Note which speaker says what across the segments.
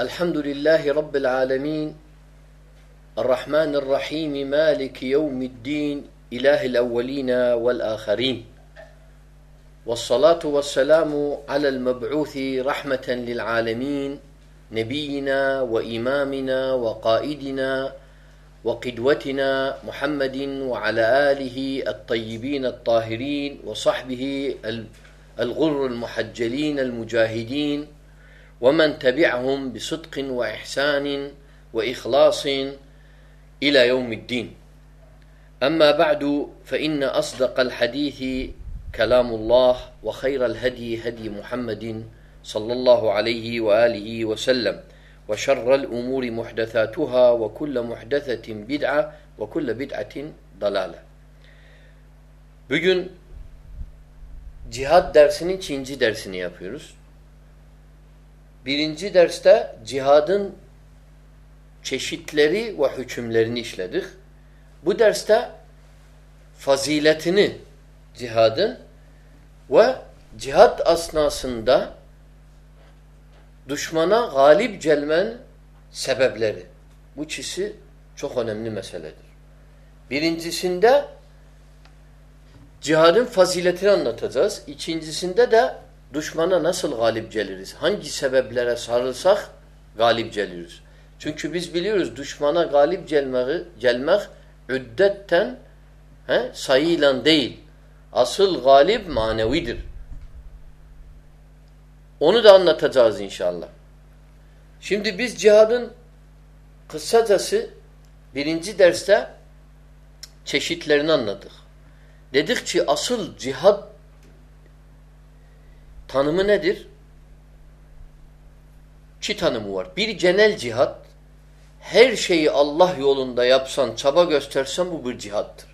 Speaker 1: الحمد لله رب العالمين. الرحمن الرحيم مالك يوم الدين إله الأولين والآخرين. والصلاة والسلام على المبعوث رحمة للعالمين نبينا وإمامنا وقائدنا وقدوتنا محمد وعلى آله الطيبين الطاهرين وصحبه الغر المحجلين المجاهدين. ومن تبعهم بصدق وإحسان وإخلاص إلى يوم الدين أما بعد فإن أصدق الحديث كلام الله وخير الهدي هدي محمد صلى الله عليه وآله وسلم وشر الأمور محدثاتها وكل محدثة بدعة وكل بدعة ضلالة Bugün cihad dersinin ikinci dersini yapıyoruz. Birinci derste cihadın çeşitleri ve hükümlerini işledik. Bu derste faziletini cihadın ve cihad asnasında düşmana galip gelmen sebepleri. Bu ikisi çok önemli meseledir. Birincisinde cihadın faziletini anlatacağız. İkincisinde de düşmana nasıl galip geliriz? Hangi sebeplere sarılsak galip geliriz? Çünkü biz biliyoruz düşmana galip gelmeyi, gelmek üddetten he, sayıyla değil. Asıl galip manevidir. Onu da anlatacağız inşallah. Şimdi biz cihadın kısacası birinci derste çeşitlerini anladık. Dedik ki asıl cihad tanımı nedir? İki tanımı var. Bir genel cihad. Her şeyi Allah yolunda yapsan, çaba göstersen bu bir cihattır.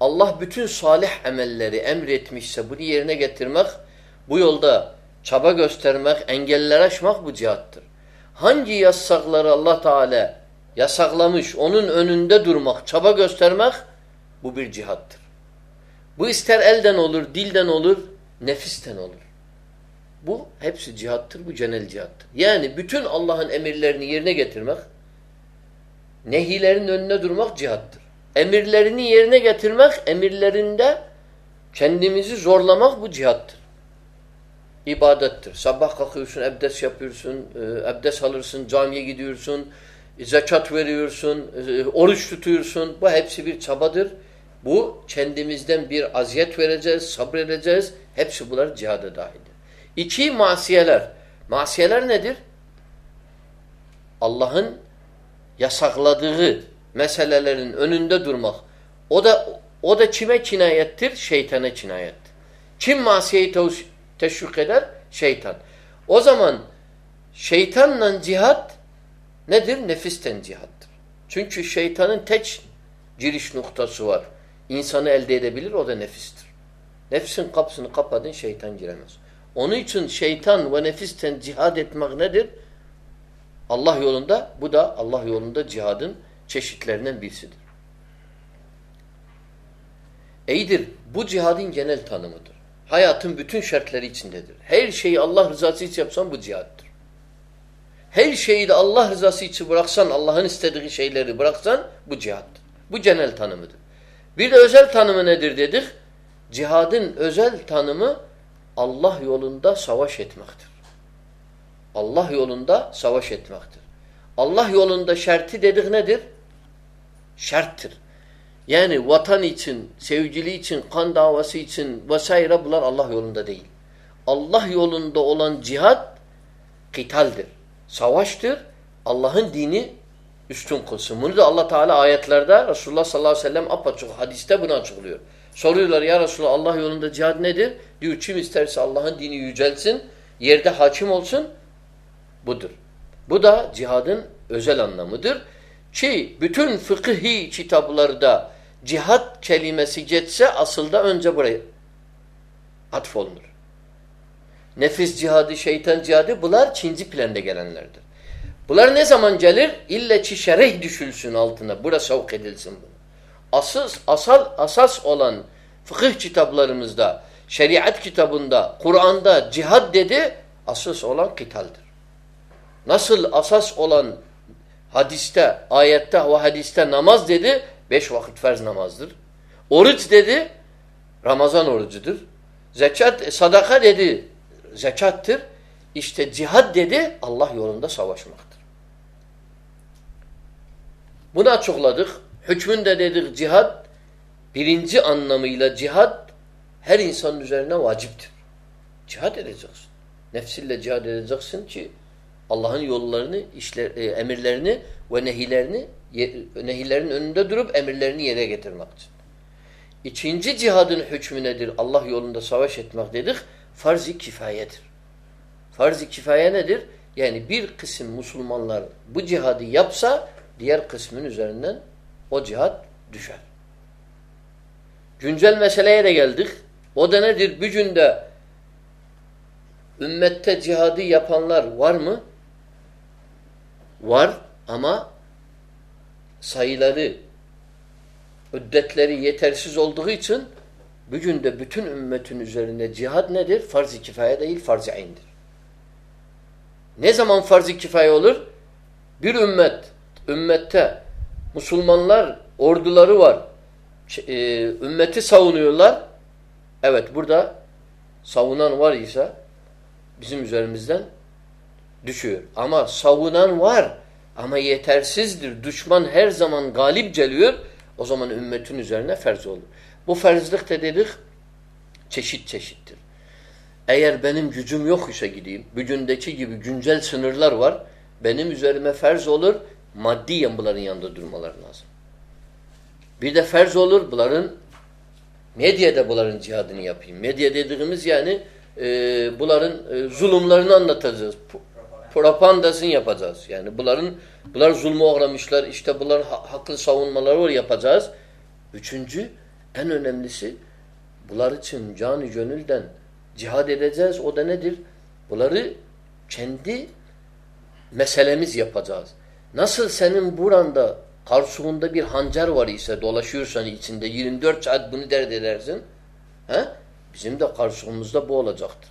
Speaker 1: Allah bütün salih emelleri emretmişse bunu yerine getirmek, bu yolda çaba göstermek, engeller aşmak bu cihattır. Hangi yasakları Allah Teala yasaklamış, onun önünde durmak, çaba göstermek bu bir cihattır. Bu ister elden olur, dilden olur, nefisten olur. Bu hepsi cihattır, bu cenel cihattır. Yani bütün Allah'ın emirlerini yerine getirmek, nehilerin önüne durmak cihattır. Emirlerini yerine getirmek, emirlerinde kendimizi zorlamak bu cihattır. İbadettir. Sabah kalkıyorsun, ebdes yapıyorsun, e, ebdes alırsın, camiye gidiyorsun, zekat veriyorsun, e, oruç tutuyorsun. Bu hepsi bir çabadır. Bu kendimizden bir aziyet vereceğiz, sabredeceğiz. Hepsi bunlar cihada dahildir. İki masiyeler. Masiyeler nedir? Allah'ın yasakladığı meselelerin önünde durmak. O da o da kime kinayettir? Şeytana kinayettir. Kim masiyeyi teşvik eder? Şeytan. O zaman şeytanla cihat nedir? Nefisten cihattır. Çünkü şeytanın tek giriş noktası var. İnsanı elde edebilir o da nefistir. Nefsin kapısını kapadın şeytan giremez. Onun için şeytan ve nefisten cihad etmek nedir? Allah yolunda, bu da Allah yolunda cihadın çeşitlerinden birisidir. İyidir, bu cihadın genel tanımıdır. Hayatın bütün şartları içindedir. Her şeyi Allah rızası için yapsan bu cihattır. Her şeyi de Allah rızası için bıraksan, Allah'ın istediği şeyleri bıraksan bu cihattır. Bu genel tanımıdır. Bir de özel tanımı nedir dedik? Cihadın özel tanımı Allah yolunda savaş etmektir. Allah yolunda savaş etmektir. Allah yolunda şerti dedik nedir? Şerttir. Yani vatan için, sevgili için, kan davası için vesaire bunlar Allah yolunda değil. Allah yolunda olan cihad kitaldir. Savaştır. Allah'ın dini üstün kılsın. Bunu da Allah Teala ayetlerde Resulullah sallallahu aleyhi ve sellem apaçık hadiste bunu açıklıyor. Soruyorlar ya Resulullah Allah yolunda cihad nedir? Diyor kim isterse Allah'ın dini yücelsin, yerde hakim olsun budur. Bu da cihadın özel anlamıdır. Ki bütün fıkhi kitaplarda cihad kelimesi geçse asılda önce buraya atfolunur. Nefis cihadı, şeytan cihadı bunlar ikinci planda gelenlerdir. Bunlar ne zaman gelir? İlle ki şereh düşülsün altına. Burası savuk edilsin bunu. Asıl, asal, asas olan fıkıh kitaplarımızda, şeriat kitabında, Kur'an'da cihad dedi, asas olan kitaldir. Nasıl asas olan hadiste, ayette ve hadiste namaz dedi, beş vakit farz namazdır. Oruç dedi, Ramazan orucudur. Zekat, sadaka dedi, zekattır. İşte cihad dedi, Allah yolunda savaşmaktır. Bunu açıkladık. Hükmünde dedik cihad, birinci anlamıyla cihad her insanın üzerine vaciptir. Cihad edeceksin. Nefsinle cihad edeceksin ki Allah'ın yollarını, işler, e, emirlerini ve nehilerini nehilerin önünde durup emirlerini yere getirmek için. İkinci cihadın hükmü nedir? Allah yolunda savaş etmek dedik. Farz-ı kifayedir. Farz-ı kifaye nedir? Yani bir kısım Müslümanlar bu cihadı yapsa diğer kısmın üzerinden o cihad düşer. Güncel meseleye de geldik. O da nedir? Bir günde ümmette cihadı yapanlar var mı? Var ama sayıları, üddetleri yetersiz olduğu için bugün de bütün ümmetin üzerinde cihad nedir? Farz-ı kifaye değil, farz-ı ayn'dir. Ne zaman farz-ı kifaye olur? Bir ümmet, ümmette Müslümanlar orduları var. E, ümmeti savunuyorlar. Evet burada savunan var ise bizim üzerimizden düşüyor. Ama savunan var ama yetersizdir. Düşman her zaman galip geliyor. O zaman ümmetin üzerine ferz olur. Bu ferzlik de dedik çeşit çeşittir. Eğer benim gücüm yok ise gideyim, bugündeki gibi güncel sınırlar var, benim üzerime ferz olur, maddiyen bunların yanında durmaları lazım. Bir de ferz olur bunların medyada bunların cihadını yapayım. Medya dediğimiz yani e, bunların e, zulümlerini anlatacağız. Propagandasını yapacağız. Yani bunların bunlar zulme uğramışlar. İşte bunların ha haklı savunmaları var yapacağız. Üçüncü en önemlisi bunlar için canı gönülden cihad edeceğiz. O da nedir? Bunları kendi meselemiz yapacağız. Nasıl senin buranda karşılığında bir hancar var ise dolaşıyorsan içinde 24 saat bunu dert edersin. He? Bizim de karşılığımızda bu olacaktır.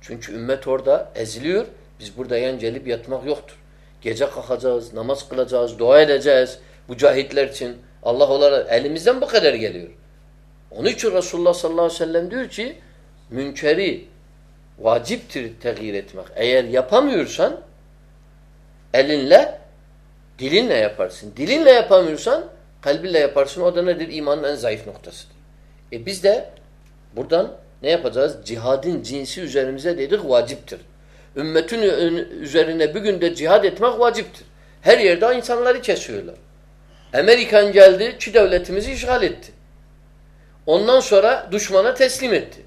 Speaker 1: Çünkü ümmet orada eziliyor. Biz burada yan gelip yatmak yoktur. Gece kalkacağız, namaz kılacağız, dua edeceğiz. Bu cahitler için Allah olarak elimizden bu kadar geliyor. Onun için Resulullah sallallahu aleyhi ve sellem diyor ki münkeri vaciptir tegir etmek. Eğer yapamıyorsan elinle Dilinle yaparsın. Dilinle yapamıyorsan kalbinle yaparsın. O da nedir? İmanın en zayıf noktasıdır. E biz de buradan ne yapacağız? Cihadin cinsi üzerimize dedik vaciptir. Ümmetin üzerine bir günde cihad etmek vaciptir. Her yerde insanları kesiyorlar. Amerikan geldi, ki devletimizi işgal etti. Ondan sonra düşmana teslim etti.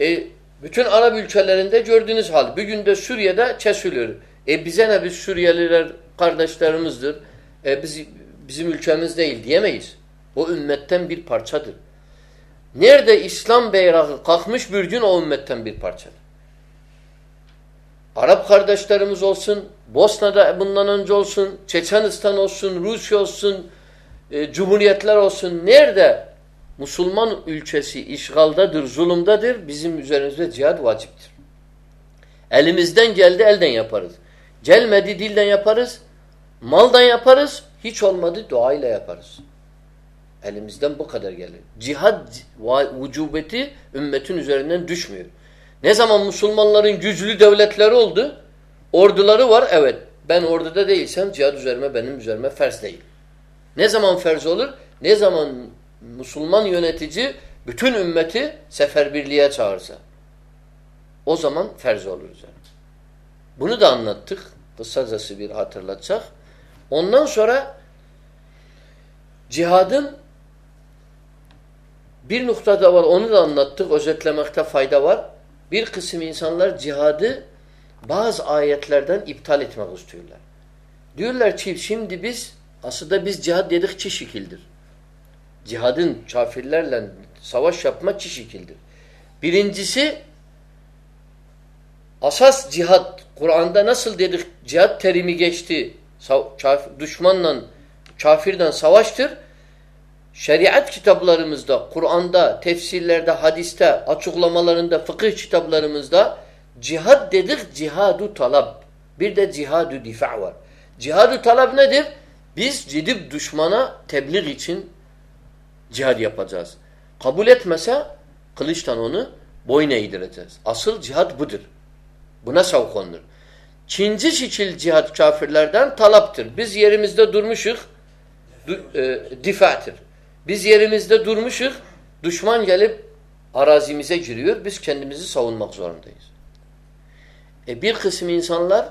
Speaker 1: E, bütün Arap ülkelerinde gördüğünüz hal. Bir günde Suriye'de kesiliyor. E bize ne biz Suriyeliler kardeşlerimizdir. E, biz, bizim ülkemiz değil diyemeyiz. O ümmetten bir parçadır. Nerede İslam bayrağı kalkmış bir gün o ümmetten bir parçadır. Arap kardeşlerimiz olsun, Bosna'da bundan önce olsun, Çeçenistan olsun, Rusya olsun, e, cumhuriyetler olsun. Nerede Müslüman ülkesi işgaldadır, zulümdadır, bizim üzerimizde cihad vaciptir. Elimizden geldi, elden yaparız. Gelmedi dilden yaparız, maldan yaparız, hiç olmadı duayla yaparız. Elimizden bu kadar gelir. Cihad vücubeti ümmetin üzerinden düşmüyor. Ne zaman Müslümanların güçlü devletleri oldu, orduları var, evet ben orduda değilsem cihad üzerime benim üzerime ferz değil. Ne zaman ferz olur? Ne zaman Müslüman yönetici bütün ümmeti seferbirliğe çağırsa. O zaman ferz olur üzerine. Bunu da anlattık. Kısacası bir hatırlatacak. Ondan sonra cihadın bir noktada var onu da anlattık. Özetlemekte fayda var. Bir kısım insanlar cihadı bazı ayetlerden iptal etmek istiyorlar. Diyorlar ki şimdi biz aslında biz cihad dedik iki şekildir. Cihadın kafirlerle savaş yapmak iki şekildir. Birincisi Asas cihat, Kur'an'da nasıl dedik cihat terimi geçti, düşmanla, kafirden savaştır. Şeriat kitaplarımızda, Kur'an'da, tefsirlerde, hadiste, açıklamalarında, fıkıh kitaplarımızda cihad dedik, cihadu talab. Bir de cihad-ı difa var. Cihad-ı talep nedir? Biz gidip düşmana tebliğ için cihad yapacağız. Kabul etmese kılıçtan onu boyun eğdireceğiz. Asıl cihad budur. Buna savkonur. İkinci şekil cihad kafirlerden talaptır. Biz yerimizde durmuşuk, du, e, difadır. Biz yerimizde durmuşuk, düşman gelip arazimize giriyor, biz kendimizi savunmak zorundayız. E bir kısım insanlar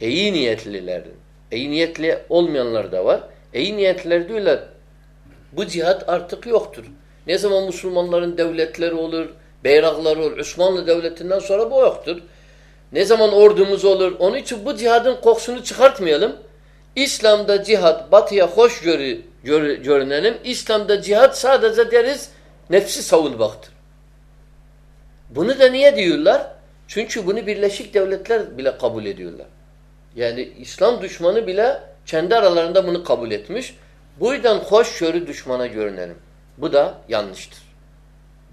Speaker 1: iyi niyetlilerin, iyi niyetli olmayanlar da var. İyi niyetliler diyorlar, bu cihat artık yoktur. Ne zaman Müslümanların devletleri olur, beyrakları olur, Osmanlı devletinden sonra bu yoktur. Ne zaman ordumuz olur? Onun için bu cihadın kokusunu çıkartmayalım. İslam'da cihat batıya hoş görü, gör, görünelim. İslam'da cihat sadece deriz nefsi savunmaktır. Bunu da niye diyorlar? Çünkü bunu Birleşik Devletler bile kabul ediyorlar. Yani İslam düşmanı bile kendi aralarında bunu kabul etmiş. Bu yüzden hoşgörü düşmana görünelim. Bu da yanlıştır.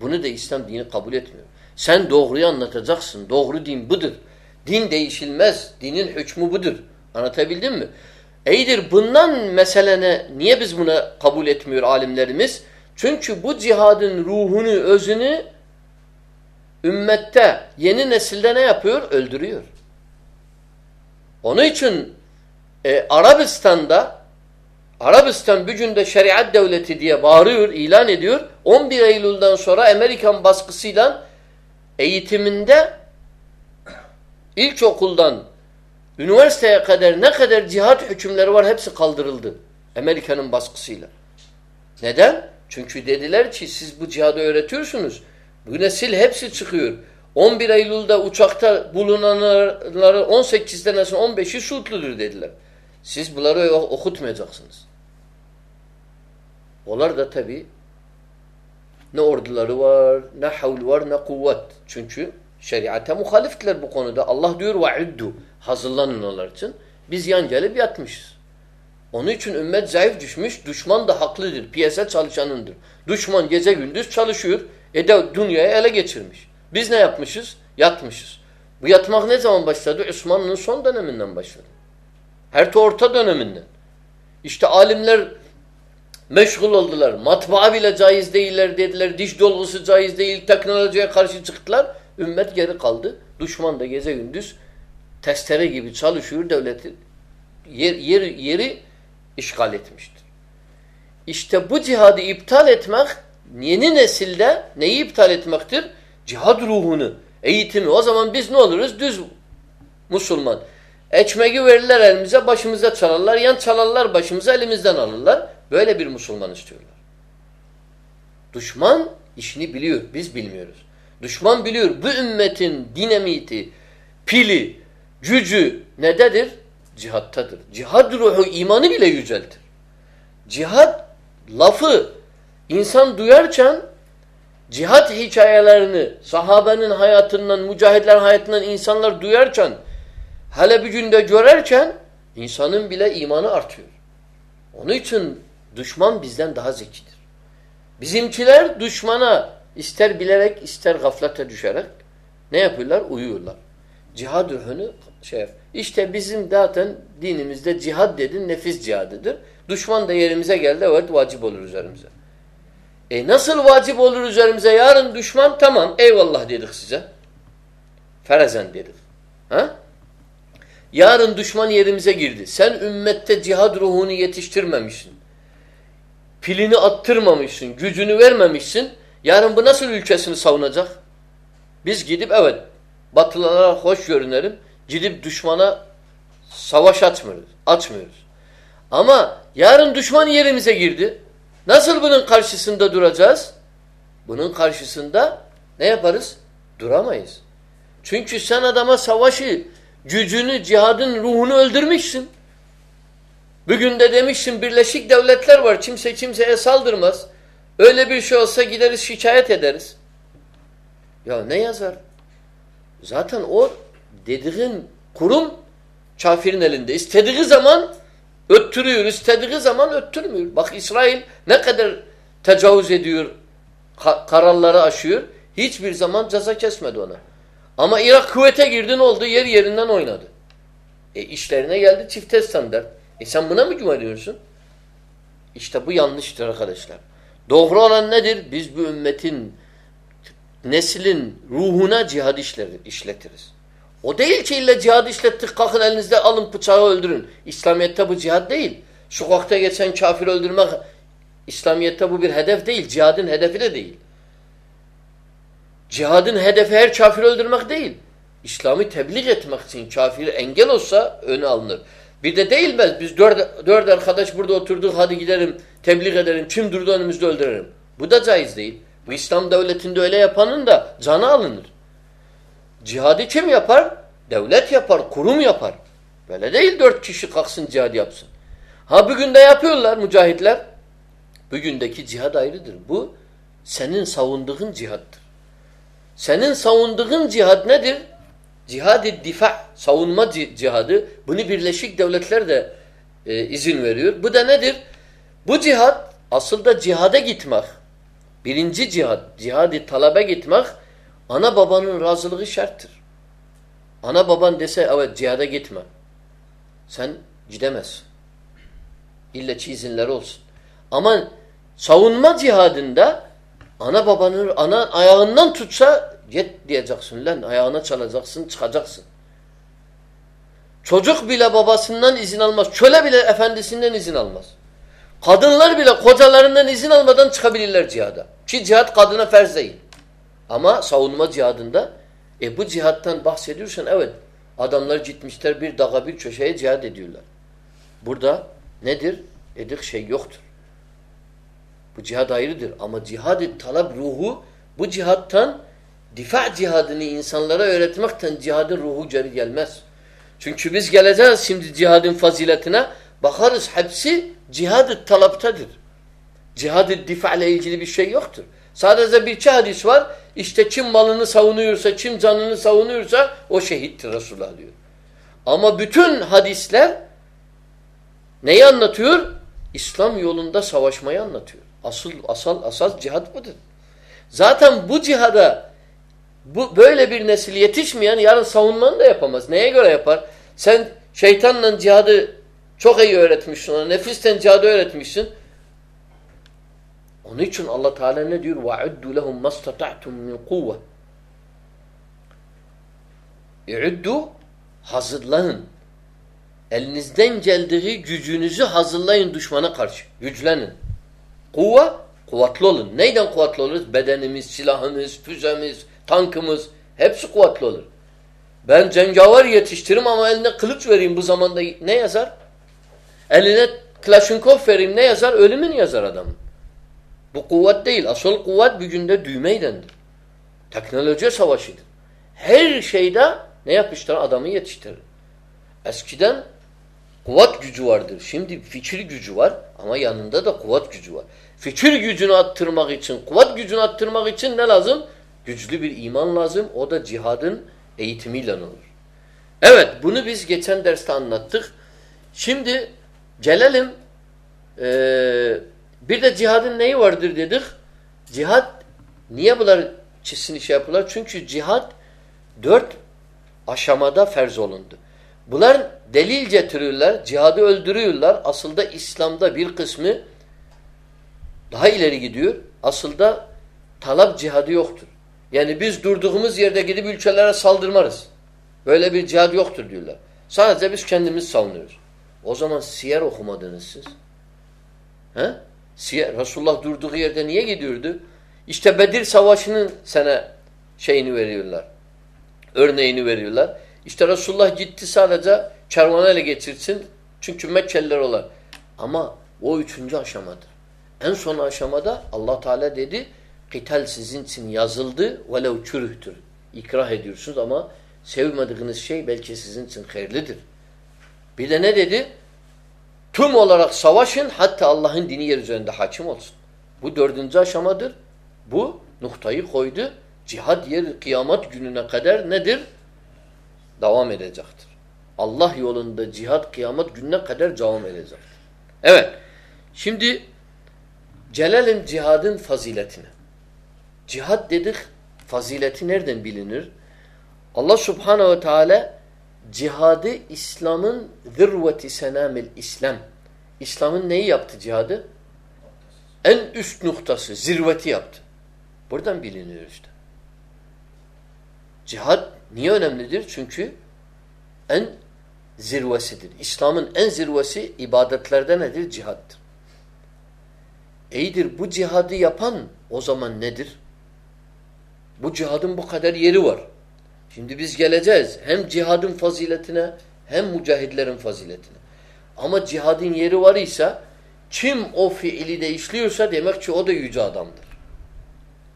Speaker 1: Bunu da İslam dini kabul etmiyor. Sen doğruyu anlatacaksın. Doğru din budur. Din değişilmez. Dinin hükmü budur. Anlatabildim mi? İyidir bundan meselene niye biz buna kabul etmiyor alimlerimiz? Çünkü bu cihadın ruhunu, özünü ümmette, yeni nesilde ne yapıyor? Öldürüyor. Onun için e, Arabistan'da Arabistan bir şeriat devleti diye bağırıyor, ilan ediyor. 11 Eylül'den sonra Amerikan baskısıyla eğitiminde ilkokuldan üniversiteye kadar ne kadar cihat hükümleri var hepsi kaldırıldı. Amerika'nın baskısıyla. Neden? Çünkü dediler ki siz bu cihadı öğretiyorsunuz. Bu nesil hepsi çıkıyor. 11 Eylül'de uçakta bulunanları 18 tanesi 15'i Suudludur dediler. Siz bunları okutmayacaksınız. Onlar da tabi ne orduları var, ne havl var, ne kuvvet. Çünkü Şeriate muhaliftiler bu konuda. Allah diyor ve iddu. Hazırlanın onlar için. Biz yan gelip yatmışız. Onun için ümmet zayıf düşmüş. Düşman da haklıdır. Piyasa çalışanındır. Düşman gece gündüz çalışıyor. E de dünyayı ele geçirmiş. Biz ne yapmışız? Yatmışız. Bu yatmak ne zaman başladı? Osmanlı'nın son döneminden başladı. Her orta döneminden. İşte alimler meşgul oldular. Matbaa bile caiz değiller dediler. Diş dolgusu caiz değil. Teknolojiye karşı çıktılar. Ümmet geri kaldı. Düşman da gece gündüz testere gibi çalışıyor. Devleti yer, yer, yeri işgal etmiştir. İşte bu cihadı iptal etmek yeni nesilde neyi iptal etmektir? Cihad ruhunu, eğitimi. O zaman biz ne oluruz? Düz Müslüman. Ekmeği verirler elimize, başımıza çalarlar. Yan çalarlar başımıza, elimizden alırlar. Böyle bir Müslüman istiyorlar. Düşman işini biliyor, biz bilmiyoruz. Düşman biliyor bu ümmetin dinamiti, pili, gücü nededir? Cihattadır. Cihad ruhu imanı bile yüceltir. Cihad lafı insan duyarken cihat hikayelerini sahabenin hayatından, mücahitlerin hayatından insanlar duyarken hele bir günde görerken insanın bile imanı artıyor. Onun için düşman bizden daha zekidir. Bizimkiler düşmana ister bilerek ister gaflete düşerek ne yapıyorlar? Uyuyorlar. Cihad ruhunu şey İşte bizim zaten dinimizde cihad dedin nefis cihadıdır. Düşman da yerimize geldi evet vacip olur üzerimize. E nasıl vacip olur üzerimize? Yarın düşman tamam eyvallah dedik size. Ferezen dedik. Ha? Yarın düşman yerimize girdi. Sen ümmette cihad ruhunu yetiştirmemişsin. Pilini attırmamışsın. Gücünü vermemişsin. Yarın bu nasıl ülkesini savunacak? Biz gidip evet batılılara hoş görünelim. Gidip düşmana savaş açmıyoruz. Açmıyoruz. Ama yarın düşman yerimize girdi. Nasıl bunun karşısında duracağız? Bunun karşısında ne yaparız? Duramayız. Çünkü sen adama savaşı, gücünü, cihadın ruhunu öldürmüşsün. Bugün de demişsin Birleşik Devletler var. Kimse kimseye saldırmaz. Öyle bir şey olsa gideriz şikayet ederiz. Ya ne yazar? Zaten o dediğin kurum kafirin elinde. İstediği zaman öttürüyor, istediği zaman öttürmüyor. Bak İsrail ne kadar tecavüz ediyor, kararları aşıyor. Hiçbir zaman ceza kesmedi ona. Ama Irak kuvvete girdi ne oldu? Yer yerinden oynadı. E işlerine geldi çifte standart. E sen buna mı güveniyorsun? İşte bu yanlıştır arkadaşlar. Doğru olan nedir? Biz bu ümmetin neslin ruhuna cihad işletiriz. O değil ki illa cihad işlettik kalkın elinizde alın bıçağı öldürün. İslamiyet'te bu cihad değil. Sokakta geçen kafir öldürmek İslamiyet'te bu bir hedef değil. Cihadın hedefi de değil. Cihadın hedefi her kafir öldürmek değil. İslam'ı tebliğ etmek için kafir engel olsa öne alınır. Bir de değilmez. Biz dört, dört arkadaş burada oturduk hadi gidelim tebliğ edelim. Kim durdu önümüzde öldürelim. Bu da caiz değil. Bu İslam devletinde öyle yapanın da canı alınır. Cihadı kim yapar? Devlet yapar, kurum yapar. Böyle değil dört kişi kalksın cihad yapsın. Ha bugün de yapıyorlar mücahitler. Bugündeki cihad ayrıdır. Bu senin savunduğun cihattır. Senin savunduğun cihad nedir? Cihad-ı difa, savunma cihadı. Bunu Birleşik Devletler de e, izin veriyor. Bu da nedir? Bu cihad aslında cihada gitmek. Birinci cihad, cihad-ı talabe gitmek ana babanın razılığı şarttır. Ana baban dese evet cihada gitme. Sen gidemezsin. İlle ki izinleri olsun. Ama savunma cihadında ana babanın ana ayağından tutsa git diyeceksin lan ayağına çalacaksın çıkacaksın. Çocuk bile babasından izin almaz. Çöle bile efendisinden izin almaz. Kadınlar bile kocalarından izin almadan çıkabilirler cihada. Ki cihat kadına ferz değil. Ama savunma cihadında e bu cihattan bahsediyorsan evet adamlar gitmişler bir dağa bir köşeye cihad ediyorlar. Burada nedir? Edik şey yoktur. Bu cihad ayrıdır ama cihad-ı talep ruhu bu cihattan difa cihadını insanlara öğretmekten cihadın ruhu geri gelmez. Çünkü biz geleceğiz şimdi cihadın faziletine bakarız hepsi cihad-ı talaptadır. Cihad-ı difa ile ilgili bir şey yoktur. Sadece bir hadis var. İşte kim malını savunuyorsa, kim canını savunuyorsa o şehittir Resulullah diyor. Ama bütün hadisler neyi anlatıyor? İslam yolunda savaşmayı anlatıyor. Asıl asal asas cihat budur. Zaten bu cihada bu böyle bir nesil yetişmeyen yarın savunmanı da yapamaz. Neye göre yapar? Sen şeytanla cihadı çok iyi öğretmişsin ona. Nefisten cihadı öğretmişsin. Onun için Allah Teala ne diyor? وَعُدُّ لَهُمْ مَسْتَطَعْتُمْ مِنْ قُوَّةِ İ'uddu hazırlayın. Elinizden geldiği gücünüzü hazırlayın düşmana karşı. Güçlenin. Kuvve, kuvvetli olun. Neyden kuvvetli oluruz? Bedenimiz, silahımız, füzemiz, tankımız hepsi kuvvetli olur. Ben cengavar yetiştiririm ama eline kılıç vereyim bu zamanda ne yazar? Eline Klashinkov vereyim ne yazar? Ölümün yazar adamın. Bu kuvvet değil. Asıl kuvvet bir günde düğmeydendir. Teknoloji savaşıdır. Her şeyde ne yapmışlar? Adamı yetiştirir. Eskiden kuvvet gücü vardır. Şimdi fikir gücü var ama yanında da kuvvet gücü var. Fikir gücünü attırmak için, kuvvet gücünü attırmak için ne lazım? Güçlü bir iman lazım. O da cihadın eğitimiyle olur. Evet bunu biz geçen derste anlattık. Şimdi gelelim eee bir de cihadın neyi vardır dedik? Cihad niye bunlar çizsini şey yapıyorlar? Çünkü cihad dört aşamada ferz olundu. Bunlar delil getiriyorlar, cihadı öldürüyorlar. Aslında İslam'da bir kısmı daha ileri gidiyor. Aslında talap cihadı yoktur. Yani biz durduğumuz yerde gidip ülkelere saldırmarız. Böyle bir cihad yoktur diyorlar. Sadece biz kendimiz savunuyoruz. O zaman siyer okumadınız siz. He? Resulullah durduğu yerde niye gidiyordu? İşte Bedir Savaşı'nın sana şeyini veriyorlar. Örneğini veriyorlar. İşte Resulullah gitti sadece kervanı ele geçirsin. Çünkü Mekkeliler olan. Ama o üçüncü aşamadır. En son aşamada Allah Teala dedi Kital sizin için yazıldı velev çürühtür. İkrah ediyorsunuz ama sevmediğiniz şey belki sizin için hayırlıdır. Bir de ne dedi? Tüm olarak savaşın hatta Allah'ın dini yer üzerinde hakim olsun. Bu dördüncü aşamadır. Bu noktayı koydu. Cihad yer kıyamet gününe kadar nedir? Devam edecektir. Allah yolunda cihad kıyamet gününe kadar devam edecektir. Evet. Şimdi gelelim cihadın faziletine. Cihad dedik fazileti nereden bilinir? Allah subhanehu ve teala cihadı İslam'ın zirveti senamil İslam. İslam'ın neyi yaptı cihadı? En üst noktası, zirveti yaptı. Buradan biliniyor işte. Cihad niye önemlidir? Çünkü en zirvesidir. İslam'ın en zirvesi ibadetlerde nedir? Cihattır. İyidir bu cihadı yapan o zaman nedir? Bu cihadın bu kadar yeri var. Şimdi biz geleceğiz hem cihadın faziletine hem mücahidlerin faziletine. Ama cihadın yeri var ise kim o fiili de işliyorsa demek ki o da yüce adamdır.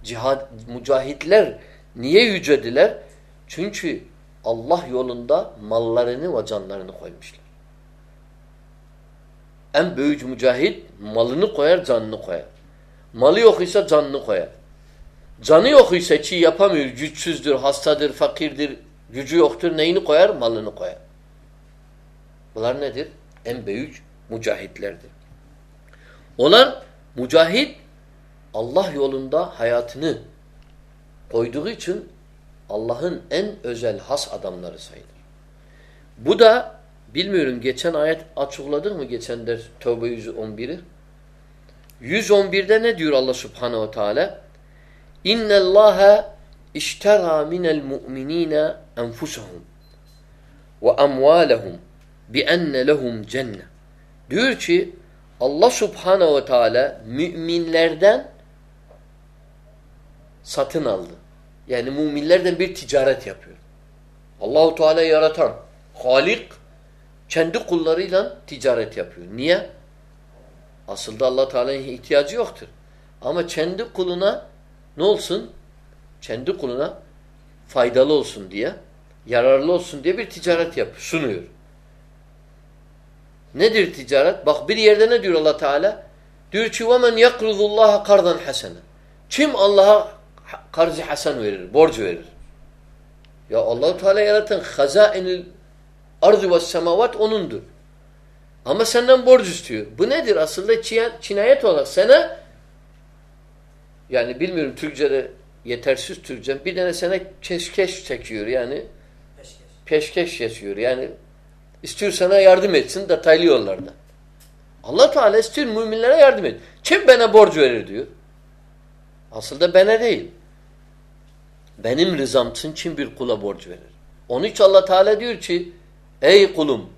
Speaker 1: Cihad, mücahitler niye yücediler? Çünkü Allah yolunda mallarını ve canlarını koymuşlar. En büyük mücahit malını koyar, canını koyar. Malı yok ise canını koyar. Canı yok ise ki yapamıyor, güçsüzdür, hastadır, fakirdir, gücü yoktur, neyini koyar? Malını koyar. Bunlar nedir? En büyük mücahitlerdir. Onlar mücahit Allah yolunda hayatını koyduğu için Allah'ın en özel has adamları sayılır. Bu da bilmiyorum geçen ayet açıkladık mı geçen ders Tövbe 111'i? 111'de ne diyor Allah Subhanahu Teala? İştera minel mu'minina enfusahum ve amwalahum bi enne lehum cennet. Diyor ki Allah Subhanahu ve Teala müminlerden satın aldı. Yani müminlerden bir ticaret yapıyor. Allahu Teala yaratan Halik kendi kullarıyla ticaret yapıyor. Niye? Aslında Allah Teala'nın ihtiyacı yoktur. Ama kendi kuluna ne olsun? Kendi kuluna faydalı olsun diye, yararlı olsun diye bir ticaret yapıyor, sunuyor. Nedir ticaret? Bak bir yerde ne diyor Allah Teala? Diyor ki وَمَنْ يَقْرُضُ اللّٰهَ قَرْضًا حَسَنًا Kim Allah'a karzı hasen verir, borç verir? Ya Allahu Teala yaratan hazainil ardı ve semavat onundur. Ama senden borç istiyor. Bu nedir? Aslında cinayet olarak sana yani bilmiyorum Türkçe'de yetersiz Türkçe bir tane sana keşkeş çekiyor yani peşkeş, peşkeş yaşıyor. Yani istiyor sana yardım etsin detaylı yollarda. Allah Teala istiyor müminlere yardım et. Kim bana borç verir diyor. Aslında bana değil. Benim rızamsın kim bir kula borç verir. Onun için Allah Teala diyor ki ey kulum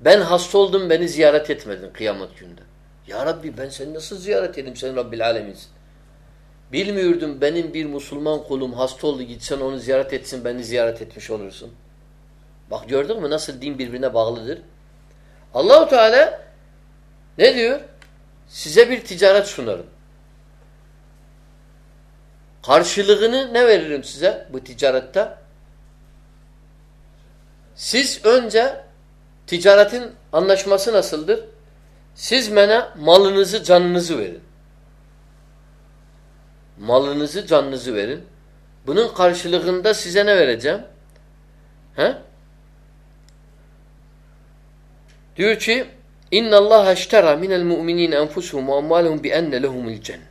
Speaker 1: ben hasta oldum beni ziyaret etmedin kıyamet günde. Ya Rabbi ben seni nasıl ziyaret edeyim sen Rabbil Aleminsin. Bilmiyordum benim bir Müslüman kulum hasta oldu gitsen onu ziyaret etsin beni ziyaret etmiş olursun. Bak gördün mü nasıl din birbirine bağlıdır. Allahu Teala ne diyor? Size bir ticaret sunarım. Karşılığını ne veririm size bu ticarette? Siz önce ticaretin anlaşması nasıldır? Siz bana malınızı, canınızı verin. Malınızı, canınızı verin. Bunun karşılığında size ne vereceğim? He? Diyor ki eştera minel mu'minin enfusuhum ve amvaluhum bi enne lehumul cennet.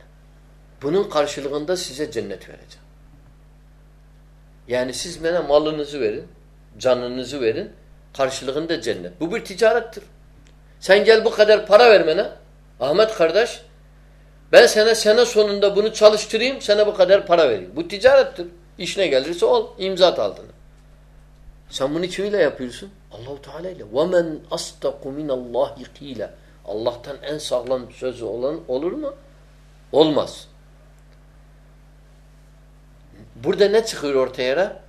Speaker 1: Bunun karşılığında size cennet vereceğim. Yani siz bana malınızı verin, canınızı verin, karşılığında cennet. Bu bir ticarettir. Sen gel bu kadar para ver bana. Ahmet kardeş, ben sana sene sonunda bunu çalıştırayım, sana bu kadar para vereyim. Bu ticarettir. İşine gelirse ol, imzat altına. Sen bunu kimiyle yapıyorsun? Allahu Teala ile. وَمَنْ أَصْدَقُ مِنَ اللّٰهِ قِيلًا Allah'tan en sağlam sözü olan olur mu? Olmaz. Burada ne çıkıyor ortaya?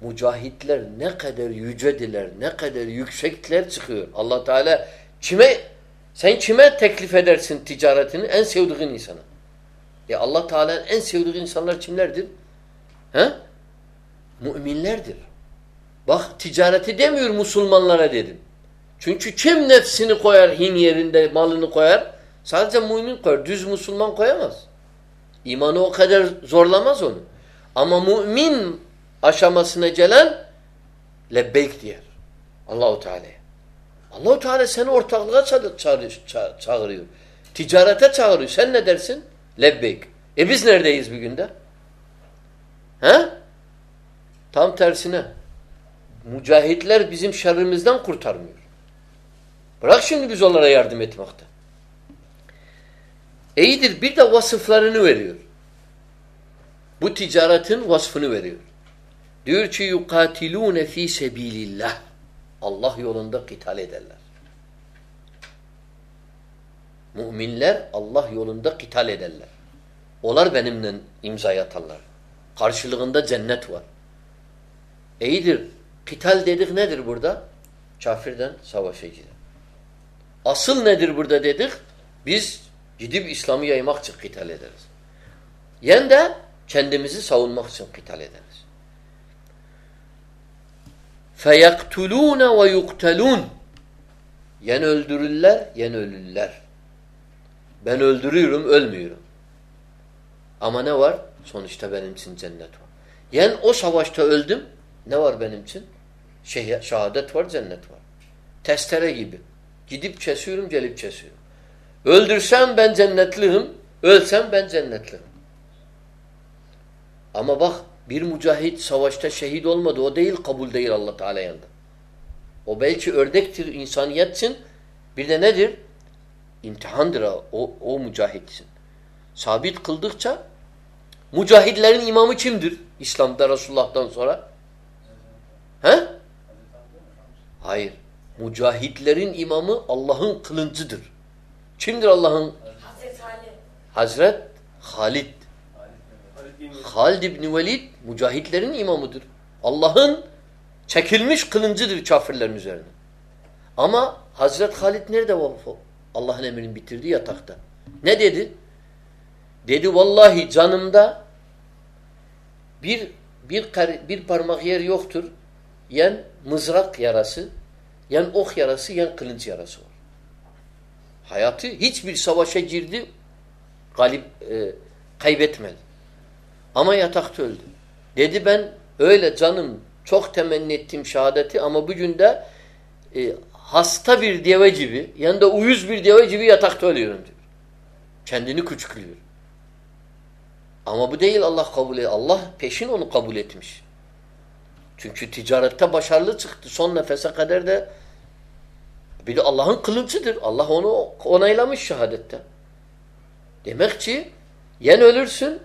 Speaker 1: Mücahitler ne kadar yücediler, ne kadar yüksekler çıkıyor. Allah Teala kime sen kime teklif edersin ticaretini? En sevdiğin insana. Ya Allah Teala'nın en sevdiği insanlar kimlerdir? He? Müminlerdir. Bak ticareti demiyor Müslümanlara dedim. Çünkü kim nefsini koyar hin yerinde malını koyar? Sadece mümin koyar. Düz Müslüman koyamaz. İmanı o kadar zorlamaz onu. Ama mümin aşamasına gelen lebbeyk diyer. Allahu Teala'ya. Allahu Teala seni ortaklığa çağırıyor. Ticarete çağırıyor. Sen ne dersin? Lebbeyk. E biz neredeyiz bir günde? He? Tam tersine. mücahitler bizim şerrimizden kurtarmıyor. Bırak şimdi biz onlara yardım etmekte. İyidir bir de vasıflarını veriyor. Bu ticaretin vasfını veriyor. Diyor ki yukatilune fi sebilillah. Allah yolunda kital ederler. Müminler Allah yolunda kital ederler. Onlar benimle imza atarlar. Karşılığında cennet var. İyidir. Kital dedik nedir burada? Kafirden savaşa gider. Asıl nedir burada dedik? Biz gidip İslam'ı yaymak için kital ederiz. Yen de kendimizi savunmak için kital ederiz feyektulûne ve yuktelûn Yen öldürürler, yen ölürler. Ben öldürüyorum, ölmüyorum. Ama ne var? Sonuçta benim için cennet var. Yen o savaşta öldüm. Ne var benim için? Şey, şehadet var, cennet var. Testere gibi. Gidip kesiyorum, gelip kesiyorum. Öldürsem ben cennetliyim, ölsem ben cennetliyim. Ama bak bir mücahit savaşta şehit olmadı. O değil kabul değil Allah Teala yanında. O belki ördektir insaniyet için. Bir de nedir? İmtihandır o, o mücahit için. Sabit kıldıkça mücahitlerin imamı kimdir? İslam'da Resulullah'tan sonra. He? Hayır. Mücahitlerin imamı Allah'ın kılıncıdır. Kimdir Allah'ın?
Speaker 2: Hazreti Ali.
Speaker 1: Hazret Halid. Halid İbni Velid mücahitlerin imamıdır. Allah'ın çekilmiş kılıncıdır kafirlerin üzerine. Ama Hazret Halid nerede Allah'ın emrini bitirdi yatakta. Ne dedi? Dedi vallahi canımda bir bir bir parmak yer yoktur. Yen mızrak yarası, yen ok yarası, yen kılınç yarası var. Hayatı hiçbir savaşa girdi, galip e, kaybetmedi. Ama yatakta öldü. Dedi ben öyle canım çok temenni ettim şehadeti ama bugün de e, hasta bir deve gibi yanında uyuz bir deve gibi yatakta ölüyorum diyor. Kendini küçüklüyor. Ama bu değil Allah kabul ediyor. Allah peşin onu kabul etmiş. Çünkü ticarette başarılı çıktı. Son nefese kadar da bir de Allah'ın kılıncıdır. Allah onu onaylamış şehadette. Demek ki yen ölürsün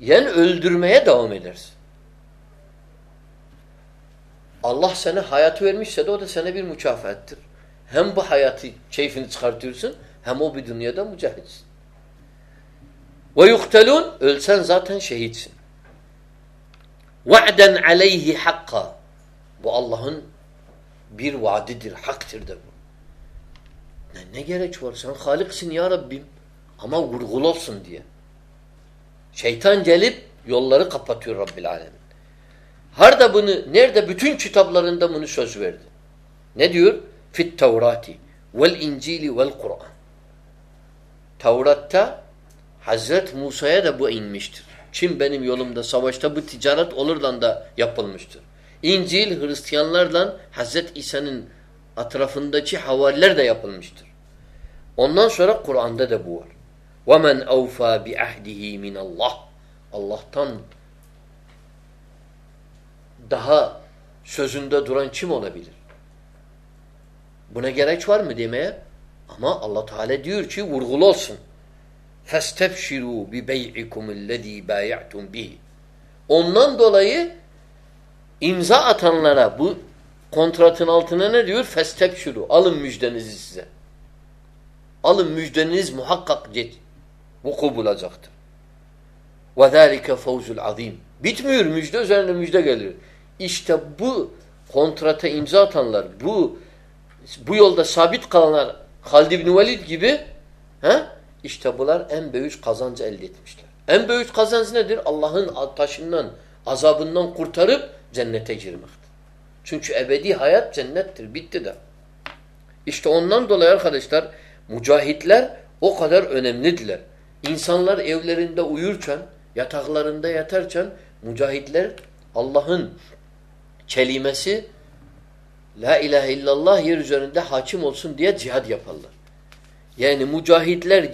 Speaker 1: yen öldürmeye devam edersin. Allah sana hayatı vermişse de o da sana bir mükafattir. Hem bu hayatı keyfini çıkartıyorsun hem o bir dünyada mücahitsin. Ve yuktelun ölsen zaten şehitsin. Va'den aleyhi hakka. Bu Allah'ın bir vaadidir, haktır da bu. Ne, ne gerek var? Sen Haliksin ya Rabbim. Ama vurgul diye. Şeytan gelip yolları kapatıyor Rabbil Alemin. Harda bunu, nerede bütün kitaplarında bunu söz verdi. Ne diyor? Fit Tevrati vel İncili vel Kur'an. Tevrat'ta Hazret Musa'ya da bu inmiştir. Kim benim yolumda savaşta bu ticaret olurdan da yapılmıştır. İncil Hristiyanlarla Hazret İsa'nın etrafındaki havariler de yapılmıştır. Ondan sonra Kur'an'da da bu var. وَمَنْ اَوْفَى بِعَهْدِهِ مِنَ اللّٰهِ Allah'tan daha sözünde duran kim olabilir? Buna gerek var mı demeye? Ama Allah Teala diyor ki vurgulu olsun. فَاسْتَبْشِرُوا بِبَيْعِكُمُ الَّذ۪ي بَايَعْتُمْ بِهِ Ondan dolayı imza atanlara bu kontratın altına ne diyor? Festebşuru. Alın müjdenizi size. Alın müjdeniz muhakkak vuku bulacaktır. وَذَٰلِكَ فَوْزُ azim. Bitmiyor müjde üzerine müjde geliyor. İşte bu kontrata imza atanlar, bu bu yolda sabit kalanlar Halid ibn Velid gibi he? işte bunlar en büyük kazancı elde etmişler. En büyük kazanç nedir? Allah'ın taşından, azabından kurtarıp cennete girmektir. Çünkü ebedi hayat cennettir. Bitti de. İşte ondan dolayı arkadaşlar mücahitler o kadar önemlidiler. İnsanlar evlerinde uyurken, yataklarında yatarken mücahitler Allah'ın kelimesi La ilahe illallah yer üzerinde hakim olsun diye cihad yaparlar. Yani mücahitler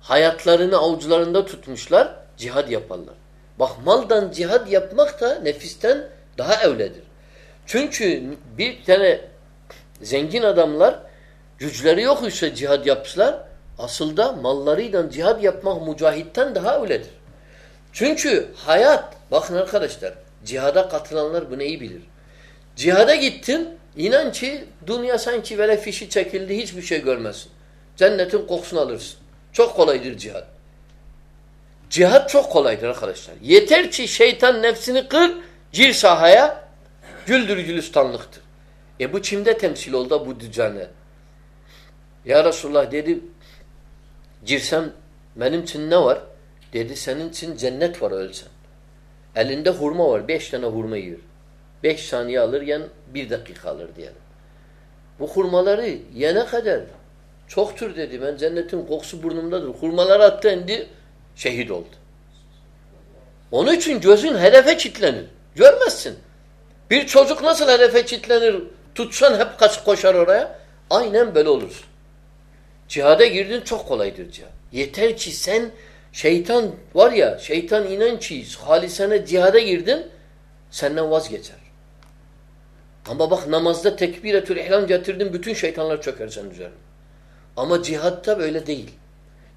Speaker 1: hayatlarını avuçlarında tutmuşlar, cihad yaparlar. Bak maldan cihad yapmak da nefisten daha evledir. Çünkü bir tane zengin adamlar güçleri yok ise cihad yapsılar asıl da mallarıyla cihad yapmak mücahitten daha öyledir. Çünkü hayat bakın arkadaşlar cihada katılanlar bunu iyi bilir. Cihada gittin inan ki dünya sanki böyle fişi çekildi hiçbir şey görmezsin. Cennetin kokusunu alırsın. Çok kolaydır cihad. Cihad çok kolaydır arkadaşlar. Yeter ki şeytan nefsini kır, gir sahaya, güldür gülistanlıktır. E bu kimde temsil oldu bu düzene? Ya Resulullah dedi, girsem benim için ne var? Dedi senin için cennet var ölsen. Elinde hurma var. Beş tane hurma yiyor. Beş saniye alır yen bir dakika alır diyelim. Bu hurmaları yene kadar çoktur dedi. Ben cennetin kokusu burnumdadır. Hurmaları attı indi şehit oldu. Onun için gözün hedefe kilitlenir. Görmezsin. Bir çocuk nasıl hedefe kilitlenir? Tutsan hep kaç koşar oraya. Aynen böyle olur. Cihada girdin çok kolaydır cihad. Yeter ki sen şeytan var ya şeytan inan ki halisane cihada girdin senden vazgeçer. Ama bak namazda tekbiretül ihram getirdin bütün şeytanlar çöker senin üzerine. Ama cihatta böyle değil.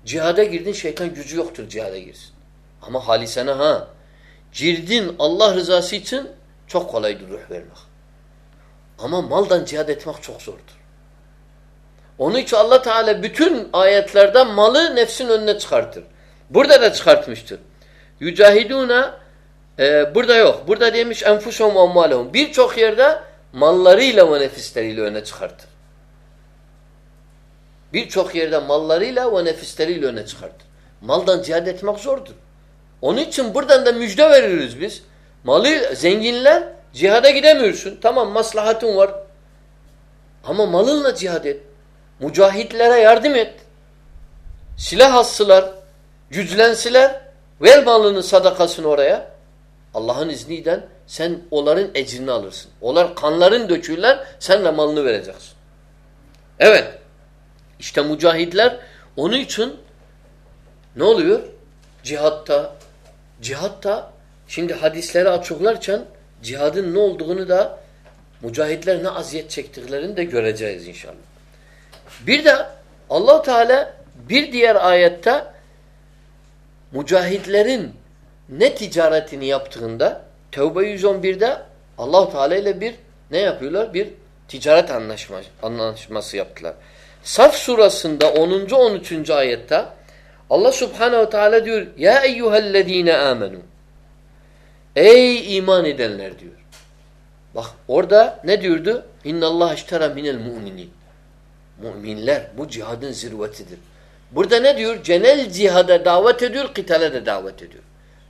Speaker 1: Cihada girdin şeytan gücü yoktur cihada girsin. Ama halisene ha. Girdin Allah rızası için çok kolaydır ruh vermek. Ama maldan cihad etmek çok zordur. Onun için Allah Teala bütün ayetlerde malı nefsin önüne çıkartır. Burada da çıkartmıştır. Yücahiduna e, burada yok. Burada demiş enfusum ammalehum. Birçok yerde mallarıyla ve nefisleriyle öne çıkartır. Birçok yerde mallarıyla ve nefisleriyle öne çıkartır. Maldan cihad etmek zordur. Onun için buradan da müjde veririz biz. Malı zenginler cihada gidemiyorsun. Tamam maslahatın var. Ama malınla cihad et. Mücahitlere yardım et. Silah assılar, güçlensiler, ver malını sadakasını oraya. Allah'ın izniyle sen onların ecrini alırsın. Onlar kanların dökürler, sen de malını vereceksin. Evet. İşte mücahitler onun için ne oluyor? Cihatta cihatta şimdi hadisleri açıklarken cihadın ne olduğunu da mücahitler ne aziyet çektiklerini de göreceğiz inşallah. Bir de allah Teala bir diğer ayette mücahitlerin ne ticaretini yaptığında Tevbe 111'de allah Teala ile bir ne yapıyorlar? Bir ticaret anlaşması, anlaşması yaptılar. Saf surasında 10. 13. ayette Allah subhanehu teala diyor Ya eyyühellezine amenu Ey iman edenler diyor. Bak orada ne diyordu? İnnallah iştera minel mu'minin. Müminler bu cihadın zirvetidir. Burada ne diyor? Cenel cihada davet ediyor, kitale de davet ediyor.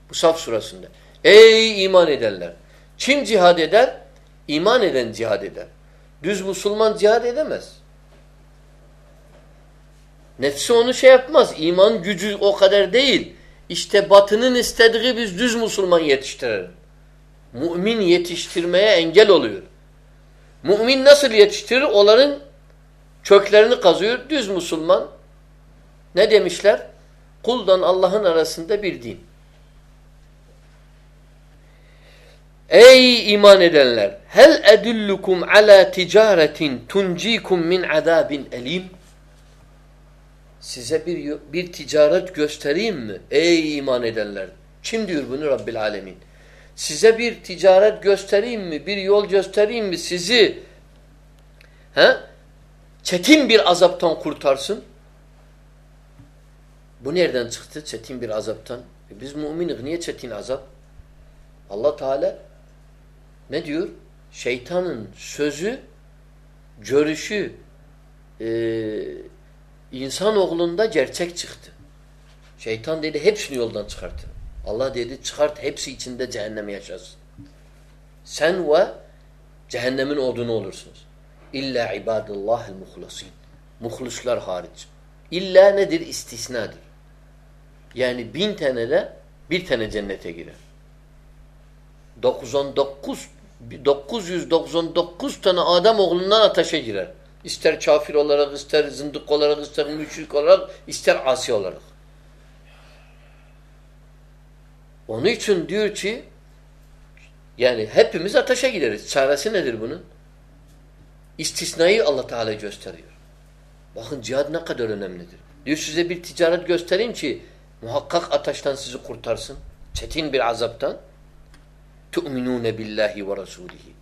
Speaker 1: Bu Saf surasında. Ey iman edenler! Kim cihad eder? İman eden cihad eder. Düz Müslüman cihad edemez. Nefsi onu şey yapmaz. İman gücü o kadar değil. İşte batının istediği biz düz Müslüman yetiştirelim. Mümin yetiştirmeye engel oluyor. Mümin nasıl yetiştirir? Onların köklerini kazıyor. Düz Müslüman. Ne demişler? Kuldan Allah'ın arasında bir din. Ey iman edenler! Hel edullukum ala ticaretin tuncikum min azabin elim? Size bir bir ticaret göstereyim mi? Ey iman edenler! Kim diyor bunu Rabbil Alemin? Size bir ticaret göstereyim mi? Bir yol göstereyim mi? Sizi he? Çetin bir azaptan kurtarsın. Bu nereden çıktı? Çetin bir azaptan. E biz müminiz. Niye çetin azap? Allah Teala ne diyor? Şeytanın sözü, görüşü e, insanoğlunda gerçek çıktı. Şeytan dedi hepsini yoldan çıkartın. Allah dedi çıkart hepsi içinde cehennem yaşasın. Sen ve cehennemin odunu olursunuz. İlla ibadallahil muhlasin. Muhlisler hariç. İlla nedir? İstisnadır. Yani bin tane de bir tane cennete girer. 99 999 tane adam oğlundan ateşe girer. İster kafir olarak, ister zındık olarak, ister müşrik olarak, ister asi olarak. Onun için diyor ki Yani hepimiz ateşe gideriz. Çaresi nedir bunun? İstisnayı Allah Teala gösteriyor. Bakın cihad ne kadar önemlidir. Diyor size bir ticaret göstereyim ki muhakkak ateşten sizi kurtarsın. Çetin bir azaptan. Tu'minune billahi ve rasulihi.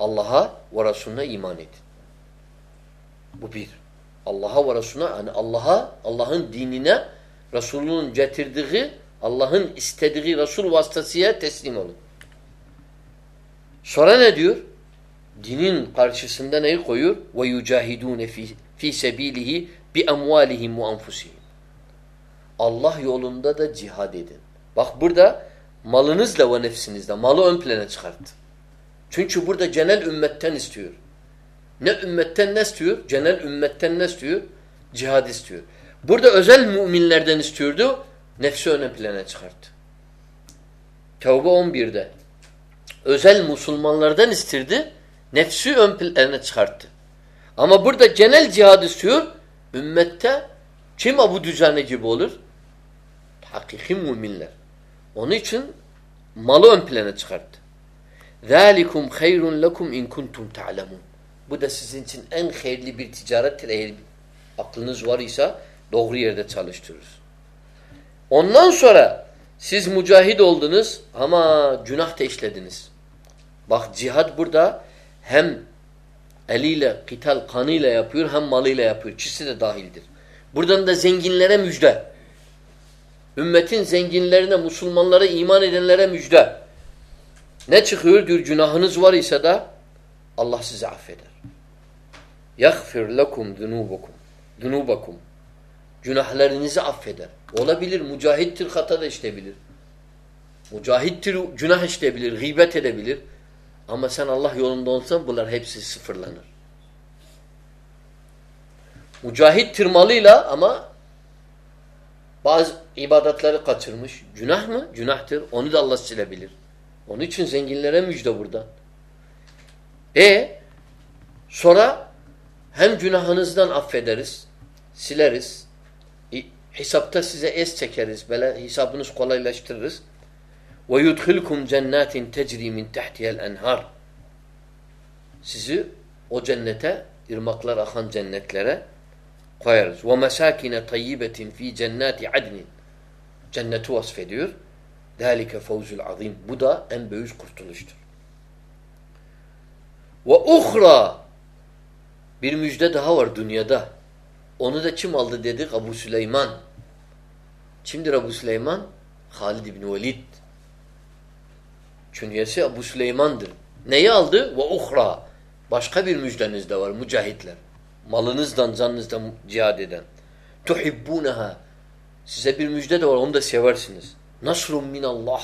Speaker 1: Allah'a ve Resulüne iman edin. Bu bir. Allah'a ve Resulüne yani Allah'a, Allah'ın dinine Resulünün getirdiği, Allah'ın istediği Resul vasıtasıyla teslim olun. Sonra ne diyor? Dinin karşısında neyi koyuyor? Ve yucahidune fi fi sebilihi bi amwalihim ve anfusihim. Allah yolunda da cihad edin. Bak burada malınızla ve nefsinizle malı ön plana çıkarttı. Çünkü burada genel ümmetten istiyor. Ne ümmetten ne istiyor? Genel ümmetten ne istiyor? Cihad istiyor. Burada özel müminlerden istiyordu. Nefsi ön plana çıkarttı. Tevbe 11'de. Özel Müslümanlardan istirdi. Nefsi ön plana çıkarttı. Ama burada genel cihad istiyor. Ümmette kim Abu Düzane gibi olur? Hakiki müminler. Onun için malı ön plana çıkarttı. ذَٰلِكُمْ خَيْرٌ لَكُمْ اِنْ كُنْتُمْ تَعْلَمُونَ Bu da sizin için en hayırlı bir ticarettir eğer aklınız var ise doğru yerde çalıştırırız. Ondan sonra siz mücahid oldunuz ama günah da işlediniz. Bak cihad burada hem eliyle, kital kanıyla yapıyor hem malıyla yapıyor. İkisi de dahildir. Buradan da zenginlere müjde. Ümmetin zenginlerine, Müslümanlara, iman edenlere müjde. Ne çıkıyor diyor günahınız var ise de Allah sizi affeder. يَغْفِرْ لَكُمْ ذُنُوبَكُمْ ذُنُوبَكُمْ Günahlarınızı affeder. Olabilir, mücahittir, hata da işleyebilir. Mücahittir, günah işleyebilir, gıybet edebilir. Ama sen Allah yolunda olsan bunlar hepsi sıfırlanır. Mücahittir malıyla ama bazı ibadetleri kaçırmış. Günah mı? Günahtır. Onu da Allah silebilir. Onun için zenginlere müjde burada. E sonra hem günahınızdan affederiz, sileriz. Hesapta size es çekeriz. Böyle hesabınız kolaylaştırırız. Ve yudhilkum cennetin tecri min tahtiha'l enhar. Sizi o cennete irmaklar akan cennetlere koyarız. Ve mesakine tayyibetin fi cenneti adnin. Cenneti vasfediyor. Zalike fevzul azim. Bu da en büyük kurtuluştur. Ve uhra bir müjde daha var dünyada. Onu da kim aldı dedik? Abu Süleyman. Kimdir Abu Süleyman? Halid İbni Velid. Künyesi Abu Süleyman'dır. Neyi aldı? Ve uhra. Başka bir müjdeniz de var mücahitler. Malınızdan, canınızdan cihad eden. Tuhibbunaha. Size bir müjde de var onu da seversiniz. Nasrun minallah.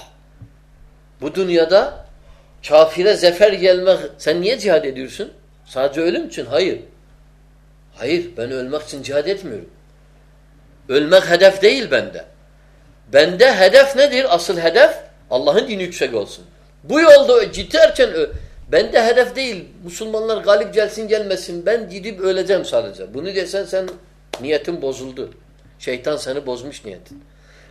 Speaker 1: Bu dünyada kafire zefer gelmek. Sen niye cihad ediyorsun? Sadece ölüm için? Hayır. Hayır ben ölmek için cihad etmiyorum. Ölmek hedef değil bende. Bende hedef nedir? Asıl hedef Allah'ın dini yüksek olsun. Bu yolda giderken bende hedef değil. Müslümanlar galip gelsin gelmesin. Ben gidip öleceğim sadece. Bunu desen sen niyetin bozuldu. Şeytan seni bozmuş niyetin.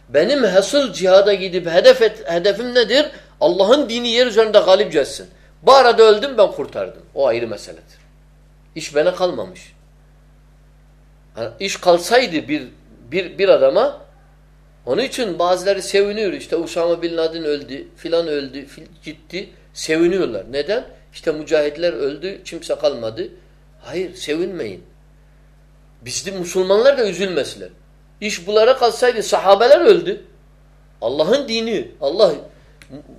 Speaker 1: Benim hasıl cihada gidip hedef et, hedefim nedir? Allah'ın dini yer üzerinde galip gelsin. Bu arada öldüm ben kurtardım. O ayrı meseledir. İş bana kalmamış. Yani iş kalsaydı bir bir bir adama onun için bazıları seviniyor. İşte Usama Bin Laden öldü, filan öldü, fil, gitti. Seviniyorlar. Neden? İşte mücahitler öldü, kimse kalmadı. Hayır, sevinmeyin. Bizde Müslümanlar da üzülmesiler. İş bunlara kalsaydı sahabeler öldü. Allah'ın dini, Allah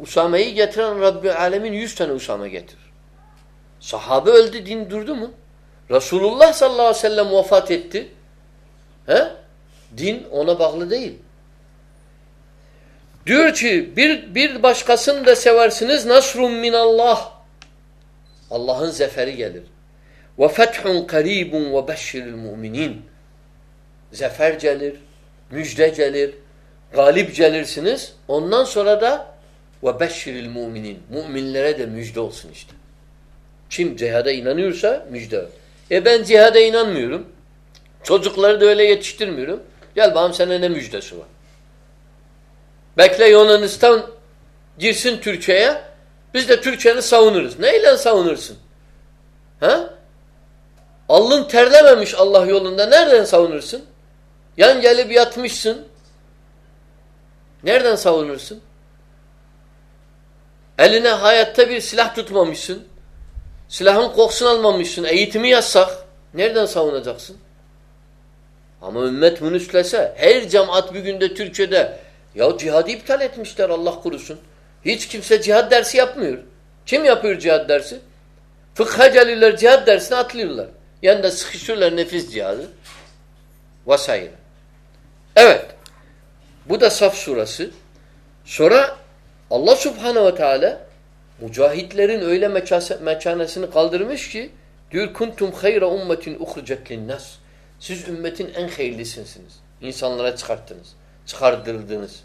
Speaker 1: Usame'yi getiren Rabbi Alemin yüz tane Usame getirir. Sahabe öldü, din durdu mu? Resulullah sallallahu aleyhi ve sellem vefat etti. He? Din ona bağlı değil. Diyor ki bir, bir başkasını da seversiniz nasrun minallah. Allah'ın zeferi gelir. Ve fethun karibun ve beşşiril müminin. Zefer gelir, müjde gelir, galip gelirsiniz. Ondan sonra da ve beşşiril müminin. Müminlere de müjde olsun işte. Kim cihada inanıyorsa müjde. E ben cihada inanmıyorum. Çocukları da öyle yetiştirmiyorum. Gel bakalım sana ne müjdesi var. Bekle Yunanistan girsin Türkiye'ye. Biz de Türkiye'ni savunuruz. Neyle savunursun? Ha? Alın terlememiş Allah yolunda. Nereden savunursun? Yan gelip yatmışsın. Nereden savunursun? Eline hayatta bir silah tutmamışsın. Silahın kokusunu almamışsın. Eğitimi yasak. Nereden savunacaksın? Ama ümmet bunu her cemaat bir günde Türkiye'de ya cihadı iptal etmişler Allah kurusun. Hiç kimse cihad dersi yapmıyor. Kim yapıyor cihad dersi? Fıkha gelirler cihad dersine atlıyorlar. Yanında sıkışıyorlar nefis cihadı. Vesaire. Evet. Bu da Saf surası. Sonra Allah subhanehu ve teala mücahitlerin öyle meçanesini kaldırmış ki diyor kuntum hayra ummetin uhricet linnas. Siz ümmetin en hayırlısınız. İnsanlara çıkarttınız. Çıkardırdınız.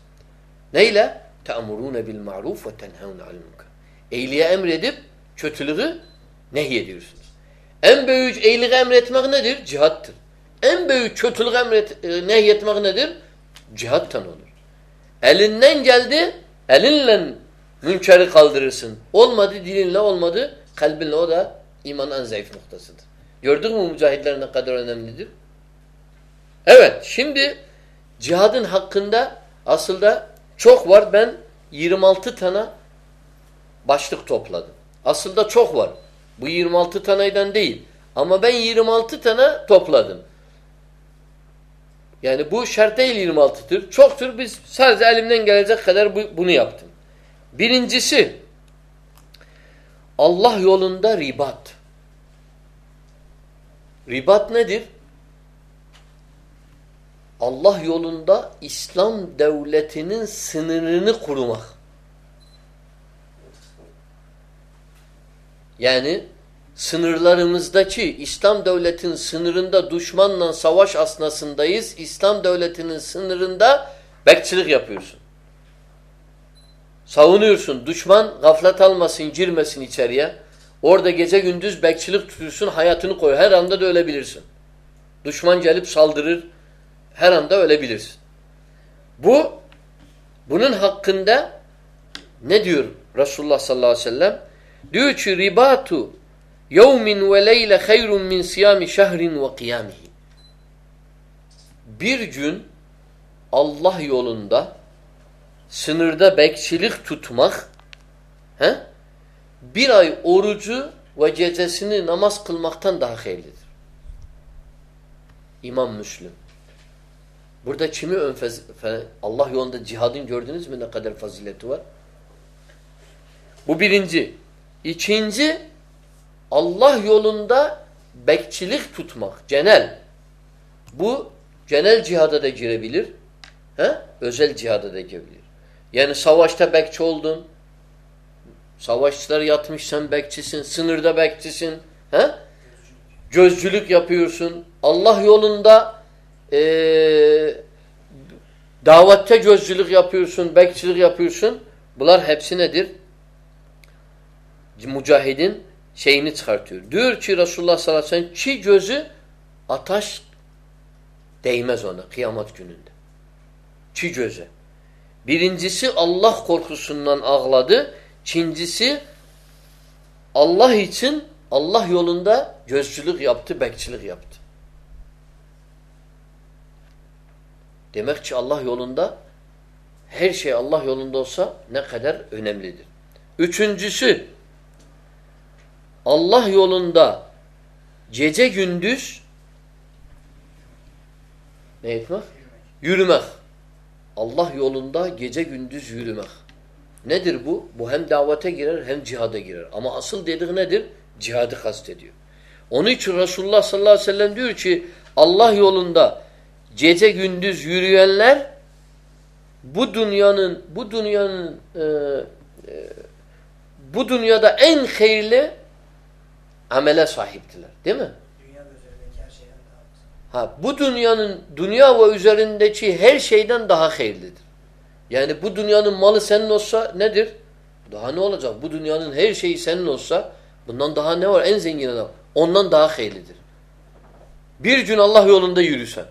Speaker 1: Neyle? Te'murûne bil ma'ruf ve tenhevne al munkar. İyiliğe emredip kötülüğü nehyediyorsunuz. En büyük iyiliği emretmek nedir? Cihattır. En büyük kötülüğü emret, e, nehyetmek nedir? Cihattan olur. Elinden geldi, elinle münkeri kaldırırsın. Olmadı dilinle olmadı kalbinle o da imanın zayıf noktasıdır. Gördün mü mücahitler ne kadar önemlidir? Evet şimdi cihadın hakkında aslında çok var. Ben 26 tane başlık topladım. Aslında çok var. Bu 26 taneyden değil. Ama ben 26 tane topladım. Yani bu şart değil 26'tır. Çoktur. Biz sadece elimden gelecek kadar bu, bunu yaptım. Birincisi Allah yolunda ribat. Ribat nedir? Allah yolunda İslam devletinin sınırını kurmak. Yani sınırlarımızdaki İslam devletinin sınırında düşmanla savaş asnasındayız. İslam devletinin sınırında bekçilik yapıyorsun. Savunuyorsun. Düşman gaflet almasın, girmesin içeriye. Orada gece gündüz bekçilik tutuyorsun, hayatını koy. Her anda da ölebilirsin. Düşman gelip saldırır, her anda ölebilirsin. Bu, bunun hakkında ne diyor Resulullah sallallahu aleyhi ve sellem? Diyor ki ribatu yevmin ve leyle hayrun min siyami şehrin ve kıyamihi. Bir gün Allah yolunda sınırda bekçilik tutmak he? bir ay orucu ve gecesini namaz kılmaktan daha hayırlıdır. İmam Müslüm. Burada kimi ön Allah yolunda cihadın gördünüz mü ne kadar fazileti var? Bu birinci. İkinci Allah yolunda bekçilik tutmak. Cenel. Bu genel cihada da girebilir. He? Özel cihada da girebilir. Yani savaşta bekçi oldun. Savaşçılar yatmış sen bekçisin. Sınırda bekçisin. He? Gözcülük yapıyorsun. Allah yolunda eee davette gözcülük yapıyorsun, bekçilik yapıyorsun. Bunlar hepsi nedir? Mücahidin şeyini çıkartıyor. Diyor ki Resulullah sallallahu aleyhi ve sellem çi gözü ataş değmez ona kıyamet gününde. Çi gözü. Birincisi Allah korkusundan ağladı. İkincisi Allah için Allah yolunda gözcülük yaptı, bekçilik yaptı. Demek ki Allah yolunda her şey Allah yolunda olsa ne kadar önemlidir. Üçüncüsü Allah yolunda gece gündüz ne etmek? Yürümek. Allah yolunda gece gündüz yürümek. Nedir bu? Bu hem davete girer hem cihada girer. Ama asıl dediği nedir? Cihadı kastediyor. Onun için Resulullah sallallahu aleyhi ve sellem diyor ki Allah yolunda gece gündüz yürüyenler bu dünyanın bu dünyanın e, e, bu dünyada en hayırlı amele sahiptiler. Değil mi? Ha, bu dünyanın dünya ve üzerindeki her şeyden daha hayırlıdır. Yani bu dünyanın malı senin olsa nedir? Daha ne olacak? Bu dünyanın her şeyi senin olsa bundan daha ne var? En zengin adam. Ondan daha hayırlıdır. Bir gün Allah yolunda yürüsen.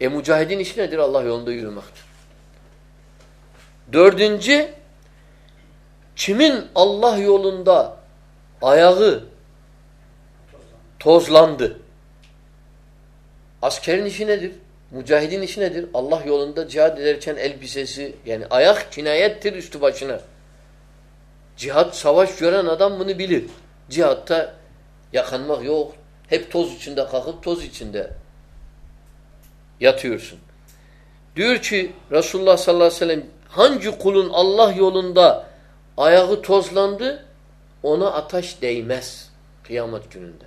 Speaker 1: E mücahidin işi nedir? Allah yolunda yürümektir. Dördüncü, kimin Allah yolunda ayağı tozlandı. Askerin işi nedir? Mücahidin işi nedir? Allah yolunda cihad ederken elbisesi yani ayak kinayettir üstü başına. Cihat, savaş gören adam bunu bilir. Cihatta yakanmak yok. Hep toz içinde kalkıp toz içinde yatıyorsun. Diyor ki Resulullah sallallahu aleyhi ve sellem hangi kulun Allah yolunda ayağı tozlandı ona ateş değmez kıyamet gününde.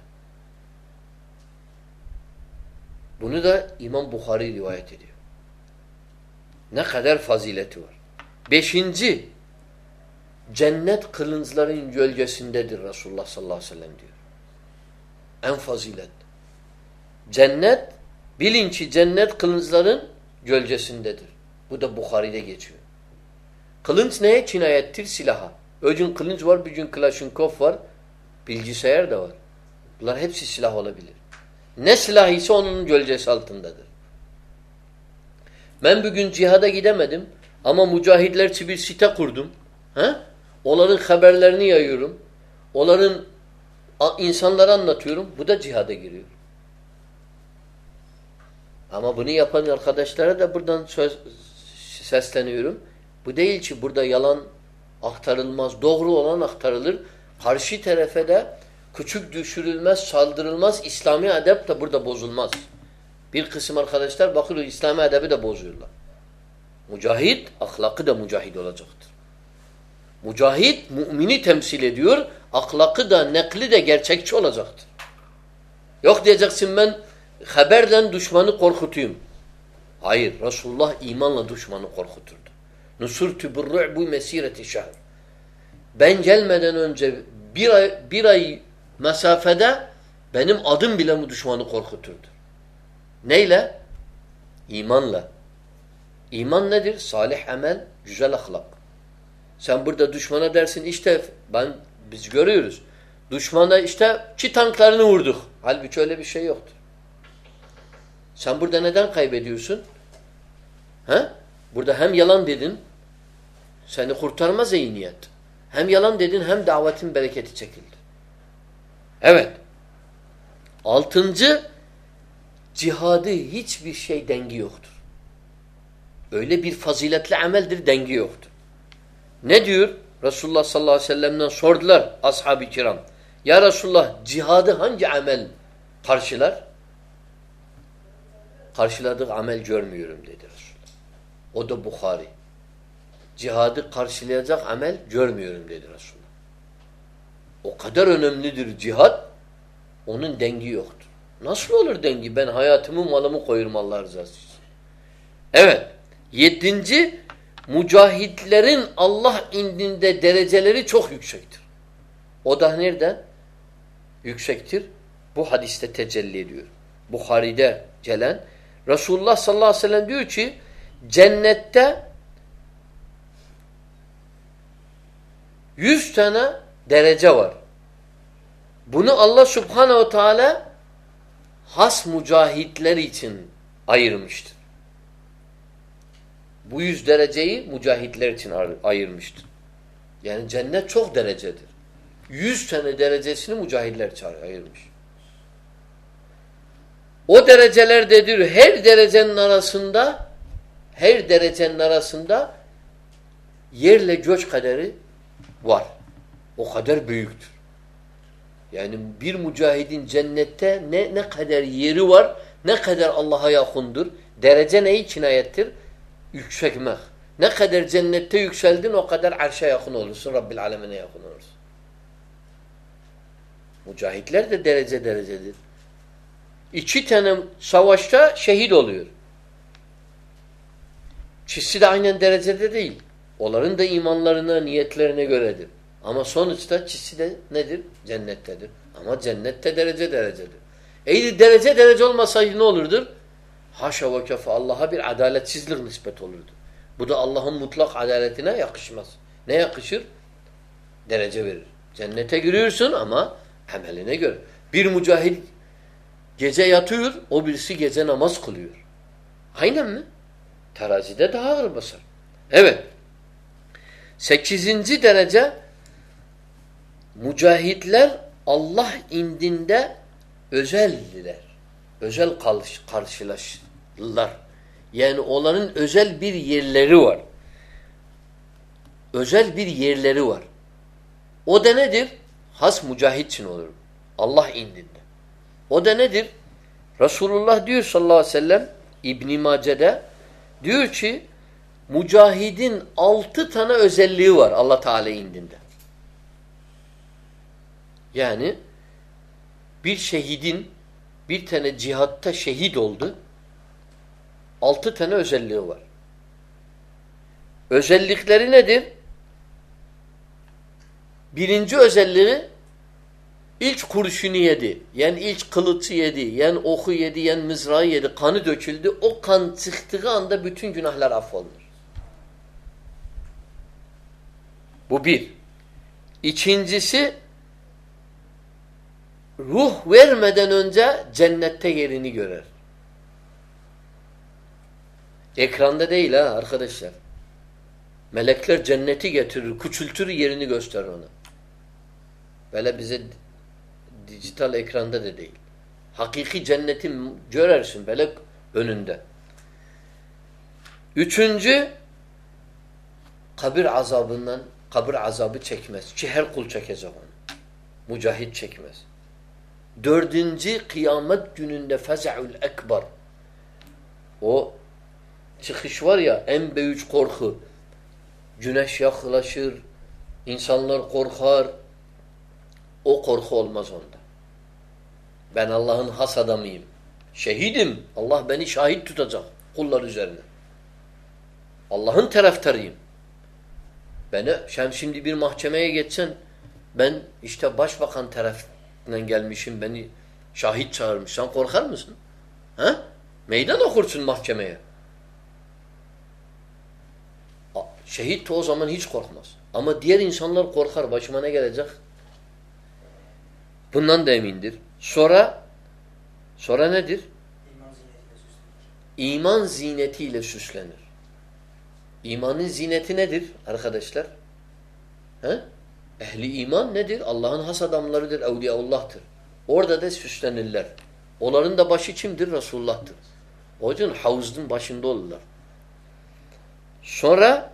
Speaker 1: Bunu da İmam Bukhari rivayet ediyor. Ne kadar fazileti var. Beşinci, cennet kılınçların gölgesindedir Resulullah sallallahu aleyhi ve sellem diyor. En fazilet. Cennet, bilin ki cennet kılınçların gölgesindedir. Bu da Bukhari'de geçiyor. Kılınç neye? Kinayettir silaha. Öcün kılınç var, bir gün Klashinkov var, bilgisayar da var. Bunlar hepsi silah olabilir. Ne silah ise onun gölgesi altındadır. Ben bugün cihada gidemedim ama mücahidler için bir site kurdum. He? Onların haberlerini yayıyorum. Onların insanlara anlatıyorum. Bu da cihada giriyor. Ama bunu yapan arkadaşlara da buradan söz, sesleniyorum. Bu değil ki burada yalan aktarılmaz. Doğru olan aktarılır. Karşı tarafa da küçük düşürülmez, saldırılmaz. İslami edep de burada bozulmaz. Bir kısım arkadaşlar bakıyor İslami edebi de bozuyorlar. Mücahit, ahlakı da mücahid olacaktır. Mücahit, mümini temsil ediyor. Ahlakı da, nekli de gerçekçi olacaktır. Yok diyeceksin ben haberden düşmanı korkutuyum. Hayır, Resulullah imanla düşmanı korkuturdu. Nusurtu bu mesireti şehr. Ben gelmeden önce bir ay, bir ay mesafede benim adım bile bu düşmanı korkuturdu. Neyle? İmanla. İman nedir? Salih amel, güzel ahlak. Sen burada düşmana dersin işte ben biz görüyoruz. Düşmana işte ki tanklarını vurduk. Halbuki öyle bir şey yoktur. Sen burada neden kaybediyorsun? He? Burada hem yalan dedin, seni kurtarmaz iyi niyet. Hem yalan dedin hem davetin bereketi çekildi. Evet. Altıncı, cihadı hiçbir şey dengi yoktur. Öyle bir faziletli ameldir, dengi yoktur. Ne diyor? Resulullah sallallahu aleyhi ve sellem'den sordular ashab-ı kiram. Ya Resulullah cihadı hangi amel karşılar? Karşıladık amel görmüyorum dedi Resulullah. O da Bukhari. Cihadı karşılayacak amel görmüyorum dedi Resulullah. O kadar önemlidir cihat. Onun dengi yoktur. Nasıl olur dengi? Ben hayatımı malımı koyurum Allah rızası için. Evet. Yedinci mücahitlerin Allah indinde dereceleri çok yüksektir. O da nereden? Yüksektir. Bu hadiste tecelli ediyor. Bukhari'de gelen Resulullah sallallahu aleyhi ve sellem diyor ki cennette yüz tane derece var. Bunu Allah subhanehu teala has mücahitler için ayırmıştır. Bu yüz dereceyi mücahitler için ayırmıştır. Yani cennet çok derecedir. Yüz tane derecesini mücahitler ayırmış. O derecelerdedir. Her derecenin arasında her derecenin arasında yerle göç kaderi var. O kadar büyüktür. Yani bir mücahidin cennette ne ne kadar yeri var, ne kadar Allah'a yakındır. Derece neyi kinayettir? Yükselmek. Ne kadar cennette yükseldin o kadar arşa yakın olursun. Rabbil alemine yakın olursun. Mücahitler de derece derecedir. İki tane savaşta şehit oluyor. İkisi de aynen derecede değil. Onların da imanlarına, niyetlerine göredir. Ama sonuçta ikisi de nedir? Cennettedir. Ama cennette derece derecedir. Eğer derece derece olmasaydı ne olurdur? Haşa ve kefe Allah'a bir adaletsizlik nispet olurdu. Bu da Allah'ın mutlak adaletine yakışmaz. Ne yakışır? Derece verir. Cennete giriyorsun ama ameline göre. Bir mücahit gece yatıyor, o birisi gece namaz kılıyor. Aynen mi? Terazide daha ağır basar. Evet. Sekizinci derece mücahitler Allah indinde özeldiler. Özel karşılaşırlar. Yani onların özel bir yerleri var. Özel bir yerleri var. O da nedir? Has mücahit için olur. Allah indinde. O da nedir? Resulullah diyor sallallahu aleyhi ve sellem İbn-i Mace'de diyor ki mücahidin altı tane özelliği var Allah Teala indinde. Yani bir şehidin bir tane cihatta şehit oldu. Altı tane özelliği var. Özellikleri nedir? Birinci özelliği ilk kurşunu yedi. Yani ilk kılıcı yedi. Yani oku yedi. Yani mızrağı yedi. Kanı döküldü. O kan çıktığı anda bütün günahlar affolunur. Bu bir. İkincisi ruh vermeden önce cennette yerini görer. Ekranda değil ha arkadaşlar. Melekler cenneti getirir, küçültür yerini gösterir ona. Böyle bize dijital ekranda da değil. Hakiki cenneti görersin böyle önünde. Üçüncü, kabir azabından, kabir azabı çekmez. Ki her kul çekecek onu. Mücahit çekmez. Dördüncü, kıyamet gününde feza'ul ekber. O çıkış var ya en büyük korku. Güneş yaklaşır, insanlar korkar. O korku olmaz onda. Ben Allah'ın has adamıyım. Şehidim. Allah beni şahit tutacak kullar üzerine. Allah'ın taraftarıyım. Beni, sen şimdi bir mahkemeye geçsen ben işte başbakan tarafından gelmişim beni şahit çağırmış. Sen korkar mısın? Ha? Meydan okursun mahkemeye. Şehit de o zaman hiç korkmaz. Ama diğer insanlar korkar. Başıma ne gelecek? Bundan da emindir. Sonra sonra nedir? İman zinetiyle süslenir. İmanın zineti nedir arkadaşlar? He? Ehli iman nedir? Allah'ın has adamlarıdır, evliyaullah'tır. Orada da süslenirler. Onların da başı kimdir? Resulullah'tır. O yüzden havuzun başında olurlar. Sonra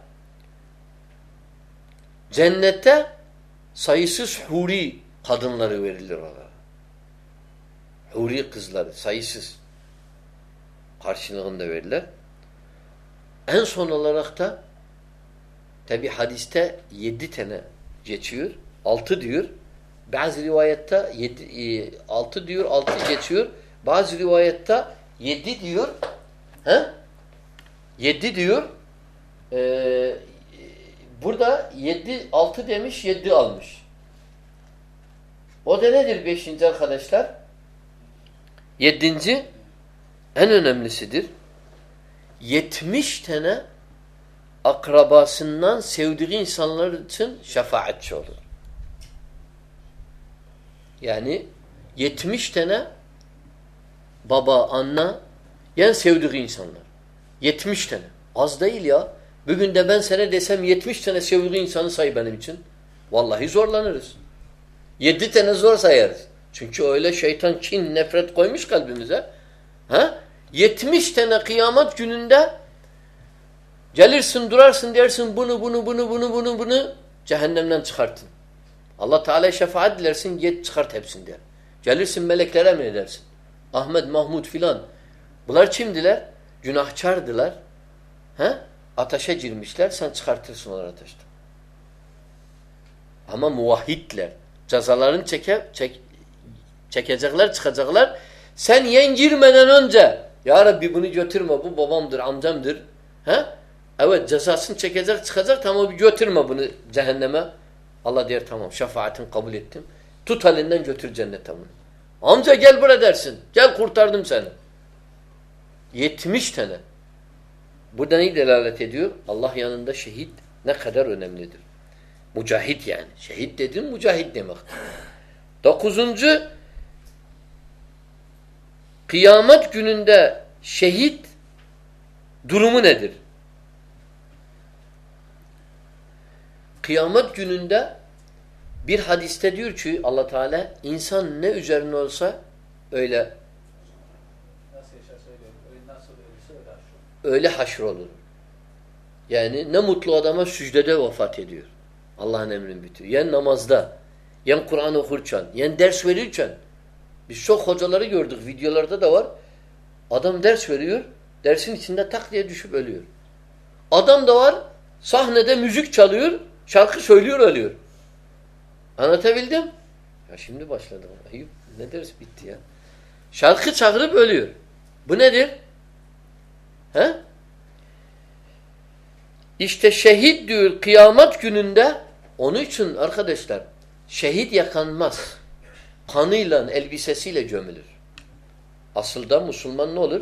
Speaker 1: cennette sayısız huri kadınları verilir ona. Huri kızları sayısız karşılığında verirler. En son olarak da tabi hadiste yedi tane geçiyor. Altı diyor. Bazı rivayette yedi, e, altı diyor, altı geçiyor. Bazı rivayette yedi diyor. He? Yedi diyor. Ee, burada yedi, altı demiş, yedi almış. O da nedir beşinci arkadaşlar? Yedinci en önemlisidir. Yetmiş tane akrabasından sevdiği insanlar için şefaatçi olur. Yani yetmiş tane baba, anne yani sevdiği insanlar. Yetmiş tane. Az değil ya. Bugün de ben sana desem yetmiş tane sevdiği insanı say benim için. Vallahi zorlanırız. Yedi tane zor sayarız. Çünkü öyle şeytan kin, nefret koymuş kalbimize. Ha? Yetmiş tane kıyamet gününde gelirsin durarsın dersin bunu bunu bunu bunu bunu bunu cehennemden çıkartın. Allah Teala şefaat dilersin git çıkart hepsini der. Gelirsin meleklere mi edersin? Ahmet, Mahmud filan. Bunlar kimdiler? Günahkardılar. He? Ateşe girmişler sen çıkartırsın onları ateşten. Ama muvahhidler. Cezalarını çeke, çek, çekecekler, çıkacaklar. Sen yen girmeden önce Ya Rabbi bunu götürme, bu babamdır, amcamdır. He? Evet cezasını çekecek, çıkacak tamam götürme bunu cehenneme. Allah der tamam şefaatini kabul ettim. Tut elinden götür cennete bunu. Amca gel buraya dersin. Gel kurtardım seni. 70 tane. Bu da neyi delalet ediyor? Allah yanında şehit ne kadar önemlidir. Mücahit yani. Şehit dediğin mücahit demektir. Dokuzuncu kıyamet gününde şehit durumu nedir? kıyamet gününde bir hadiste diyor ki Allah Teala insan ne üzerine olsa öyle
Speaker 2: öyle
Speaker 1: haşr olur. Yani ne mutlu adama sücdede vefat ediyor. Allah'ın emrini bitiyor. Yen namazda, yen Kur'an okurken, yen ders verirken. Biz çok hocaları gördük. Videolarda da var. Adam ders veriyor. Dersin içinde tak diye düşüp ölüyor. Adam da var. Sahnede müzik çalıyor. Şarkı söylüyor ölüyor. Anlatabildim? Ya şimdi başladım. Ayıp. Ne ders bitti ya. Şarkı çağırıp ölüyor. Bu nedir? He? İşte şehit diyor kıyamet gününde onun için arkadaşlar şehit yakanmaz. Kanıyla, elbisesiyle gömülür. Asılda Müslüman ne olur?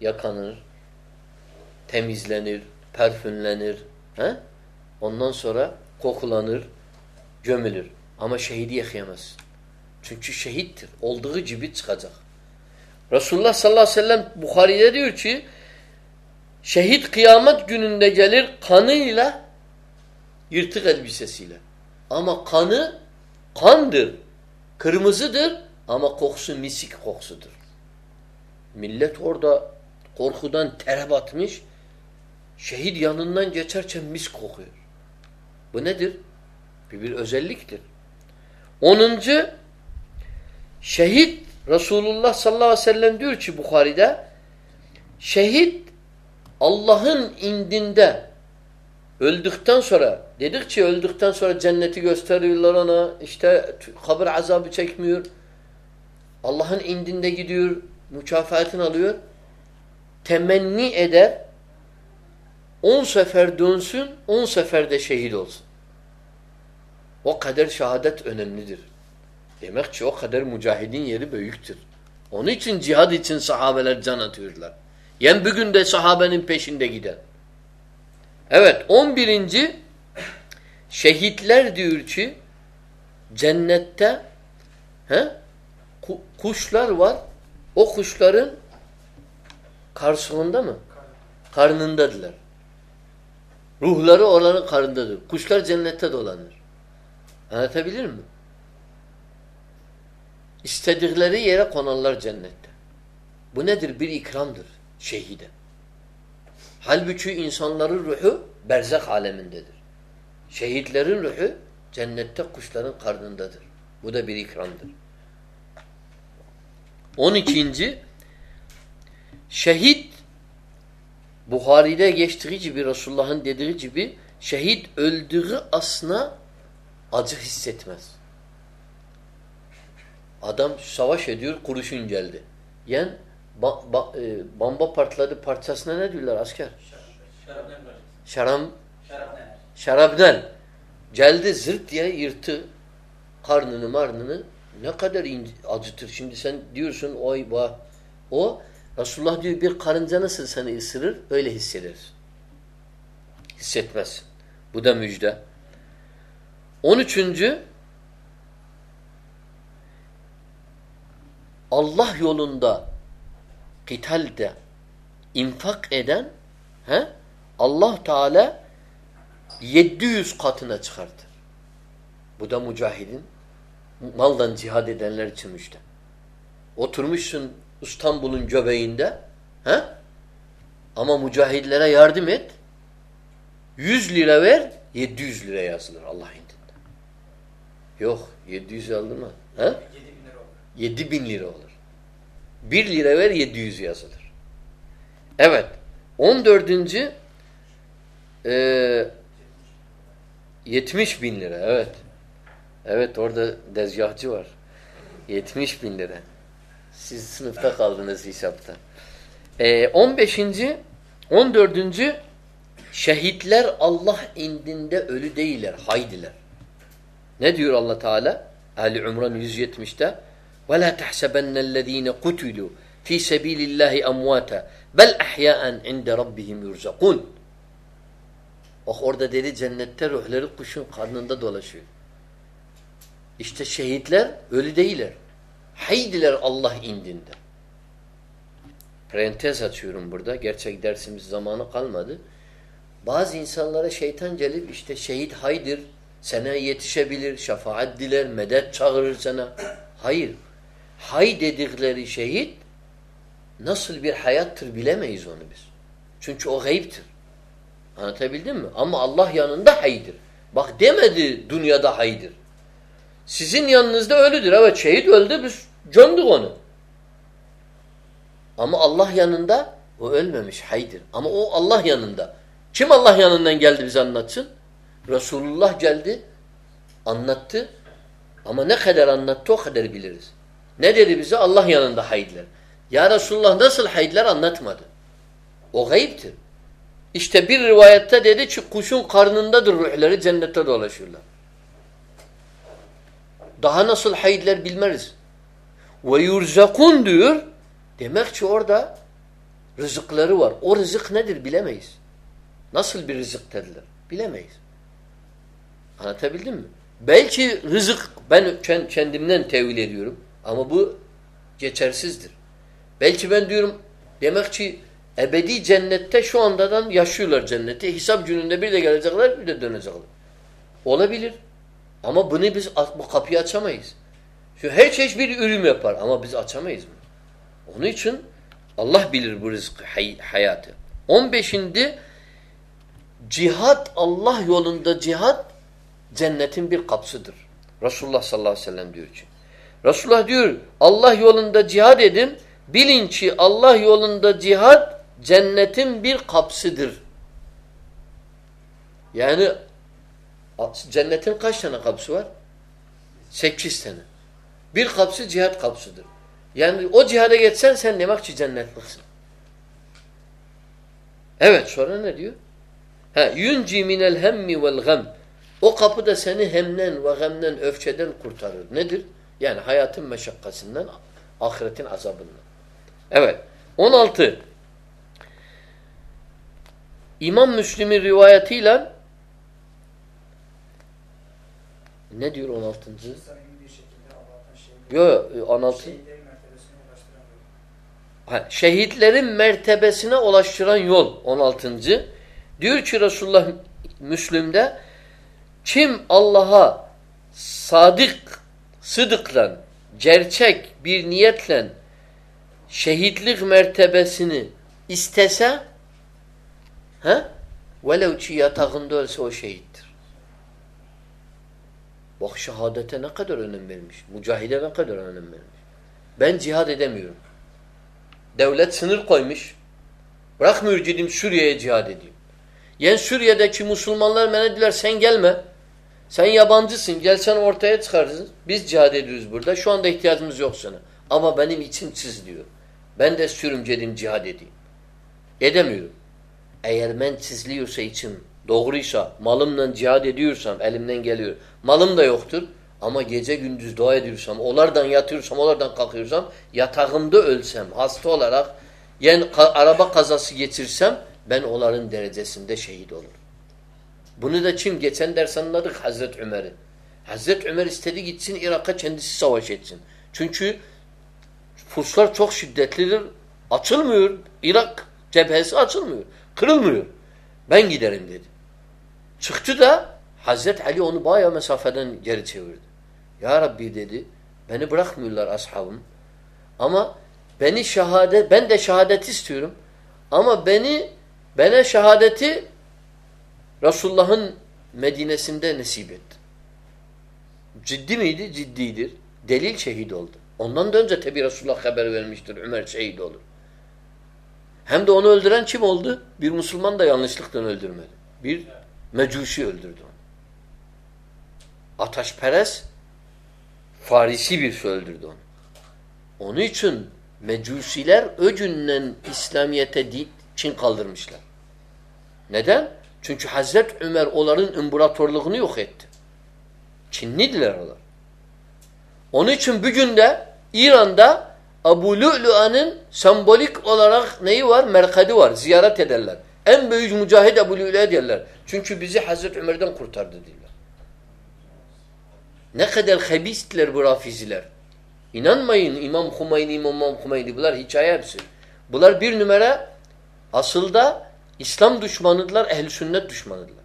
Speaker 1: Yakanır, temizlenir, parfümlenir. He? Ondan sonra kokulanır, gömülür. Ama şehidi yakayamaz. Çünkü şehittir. Olduğu gibi çıkacak. Resulullah sallallahu aleyhi ve sellem Bukhari'de diyor ki şehit kıyamet gününde gelir kanıyla yırtık elbisesiyle. Ama kanı kandır. Kırmızıdır ama kokusu misik kokusudur. Millet orada korkudan tere batmış. Şehit yanından geçerken mis kokuyor. Bu nedir? Bir, bir özelliktir. Onuncu şehit Resulullah sallallahu aleyhi ve sellem diyor ki Bukhari'de şehit Allah'ın indinde öldükten sonra dedikçe öldükten sonra cenneti gösteriyorlar ona işte kabir azabı çekmiyor. Allah'ın indinde gidiyor mükafatını alıyor. Temenni eder on sefer dönsün on seferde şehit olsun. O kadar şehadet önemlidir. Demek ki o kadar mücahidin yeri büyüktür. Onun için cihad için sahabeler can atıyorlar. Yen bugün de sahabenin peşinde giden. Evet on birinci şehitler diyor ki cennette he, kuşlar var. O kuşların karşılığında mı? Karnındadılar. Ruhları oranın karnındadır. Kuşlar cennette dolanır. Anlatabilir mi? İstedikleri yere konarlar cennette. Bu nedir? Bir ikramdır şehide. Halbuki insanların ruhu berzak alemindedir. Şehitlerin ruhu cennette kuşların karnındadır. Bu da bir ikramdır. On ikinci şehit Buhari'de geçtiği gibi Resulullah'ın dediği gibi şehit öldüğü asna acı hissetmez. Adam savaş ediyor, kurşun geldi. Yani ba, ba, e, bomba partladı parçasına ne diyorlar asker?
Speaker 2: Şarapnel var.
Speaker 1: Şaram, şarabnel. Geldi zırt diye yırtı karnını marnını ne kadar acıtır. Şimdi sen diyorsun oy bah. O Resulullah diyor bir karınca nasıl seni ısırır öyle hissedersin. Hissetmezsin. Bu da müjde. On üçüncü Allah yolunda kitalde infak eden he, Allah Teala 700 katına çıkartır. Bu da mücahidin maldan cihad edenler için müjde. Oturmuşsun İstanbul'un göbeğinde he? ama mücahidlere yardım et 100 lira ver 700 lira yazılır Allah indinde. Yok 700 aldırma. He?
Speaker 2: 7 bin lira olur.
Speaker 1: 7 bin lira olur. 1 lira ver 700 yazılır. Evet. 14. E, 70 bin lira. Evet. Evet orada dezgahçı var. 70 bin lira. Siz sınıfta kaldınız hesapta. E, 15. 14. Şehitler Allah indinde ölü değiller, haydiler. Ne diyor Allah Teala? Ali İmran 170'te وَلَا تَحْسَبَنَّ الَّذ۪ينَ قُتُلُوا ف۪ي سَب۪يلِ اللّٰهِ اَمْوَاتًا بَلْ اَحْيَاءً عِنْدَ رَبِّهِمْ يُرْزَقُونَ Bak orada dedi cennette ruhları kuşun karnında dolaşıyor. İşte şehitler ölü değiller. Haydiler Allah indinde. Parantez açıyorum burada. Gerçek dersimiz zamanı kalmadı. Bazı insanlara şeytan gelip işte şehit haydır, sana yetişebilir, şefaat diler, medet çağırır sana. Hayır. Hay dedikleri şehit nasıl bir hayattır bilemeyiz onu biz. Çünkü o gayiptir. Anlatabildim mi? Ama Allah yanında haydır. Bak demedi dünyada haydır. Sizin yanınızda ölüdür. Evet şehit öldü biz gömdük onu. Ama Allah yanında o ölmemiş haydır. Ama o Allah yanında. Kim Allah yanından geldi bize anlatsın? Resulullah geldi, anlattı. Ama ne kadar anlattı o kadar biliriz. Ne dedi bize? Allah yanında haydler. Ya Resulullah nasıl haydler anlatmadı. O gayiptir. İşte bir rivayette dedi ki kuşun karnındadır ruhları cennette dolaşırlar. Daha nasıl haydler bilmeriz. Ve yurzakun diyor. Demek ki orada rızıkları var. O rızık nedir bilemeyiz. Nasıl bir rızık dediler? Bilemeyiz. Anlatabildim mi? Belki rızık ben kendimden tevil ediyorum ama bu geçersizdir. Belki ben diyorum demek ki ebedi cennette şu andadan yaşıyorlar cenneti. Hesap gününde bir de gelecekler bir de dönecekler. Olabilir. Ama bunu biz bu kapıyı açamayız. Çünkü her şey bir ürün yapar ama biz açamayız bunu. Onun için Allah bilir bu rızkı hay hayatı. 15. Cihat Allah yolunda cihat cennetin bir kapsıdır. Resulullah sallallahu aleyhi ve sellem diyor ki. Resulullah diyor Allah yolunda cihad edin. Bilin ki Allah yolunda cihad cennetin bir kapsıdır. Yani cennetin kaç tane kapısı var? Sekiz tane. Bir kapısı cihat kapsıdır. Yani o cihada geçsen sen demek ki cennetliksin. Evet sonra ne diyor? Ha yunci minel hemmi vel gam. O kapı da seni hemden ve gemden, öfçeden kurtarır. Nedir? Yani hayatın meşakkasından, ahiretin azabından. Evet. 16. İmam Müslim'in rivayetiyle ne diyor 16. Yok 16. Ha, şehitlerin mertebesine ulaştıran yol 16. Diyor ki Resulullah Müslüm'de kim Allah'a sadık, sıdıkla, gerçek bir niyetle şehitlik mertebesini istese he? velev ki yatağında ölse o şehittir. Bak şehadete ne kadar önem vermiş. Mücahide ne kadar önem vermiş. Ben cihad edemiyorum. Devlet sınır koymuş. Bırakmıyor gideyim Suriye'ye cihad edeyim. Yani Suriye'deki Müslümanlar bana dediler sen gelme. Sen yabancısın. Gel sen ortaya çıkarsın. Biz cihad ediyoruz burada. Şu anda ihtiyacımız yok sana. Ama benim içim çiz diyor. Ben de sürümcedim cihad edeyim. Edemiyorum. Eğer ben çizliyorsa içim doğruysa, malımla cihad ediyorsam, elimden geliyor. Malım da yoktur. Ama gece gündüz dua ediyorsam, olardan yatıyorsam, olardan kalkıyorsam, yatağımda ölsem, hasta olarak, yani araba kazası geçirsem, ben onların derecesinde şehit olurum. Bunu da kim? Geçen ders anladık Hazreti Ömer'i. Hazreti Ömer istedi gitsin Irak'a kendisi savaş etsin. Çünkü Furslar çok şiddetlidir. Açılmıyor. Irak cephesi açılmıyor. Kırılmıyor. Ben giderim dedi. Çıktı da Hazreti Ali onu bayağı mesafeden geri çevirdi. Ya Rabbi dedi beni bırakmıyorlar ashabım. Ama beni şehadet ben de şehadet istiyorum. Ama beni bana şehadeti Resulullah'ın Medine'sinde nasip etti. Ciddi miydi? Ciddidir. Delil şehit oldu. Ondan da önce tabi Resulullah haber vermiştir. Ömer şehit olur. Hem de onu öldüren kim oldu? Bir Müslüman da yanlışlıkla öldürmedi. Bir mecusi öldürdü onu. Ataşperest Farisi bir öldürdü onu. Onun için mecusiler öcünden İslamiyet'e Çin kaldırmışlar. Neden? Çünkü Hazret Ömer onların imparatorluğunu yok etti. Çinlidiler onlar. Onun için bugün de İran'da Abu Lu'lu'anın sembolik olarak neyi var? Merkadi var. Ziyaret ederler. En büyük mücahid Abu Lu'lu'a derler. Çünkü bizi Hazreti Ömer'den kurtardı diyorlar. Ne kadar hebistler bu rafiziler. İnanmayın İmam Hümeyni, İmam Hümeyni. Bunlar hikaye hepsi. Bunlar bir numara Asılda İslam düşmanıdırlar, ehl sünnet düşmanıdırlar.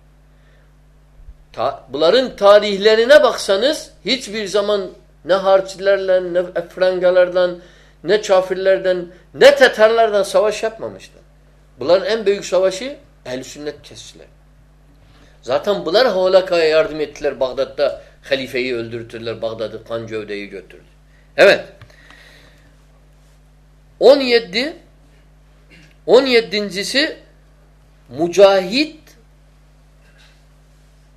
Speaker 1: Ta, bunların tarihlerine baksanız hiçbir zaman ne harçilerle, ne efrangalardan, ne kafirlerden, ne Tatarlardan savaş yapmamışlar. Bunların en büyük savaşı ehl sünnet kestiler. Zaten bunlar Holaka'ya yardım ettiler Bağdat'ta. Halifeyi öldürtürler. Bağdat'ı kan gövdeyi götürdü. Evet. 17 17.si mücahit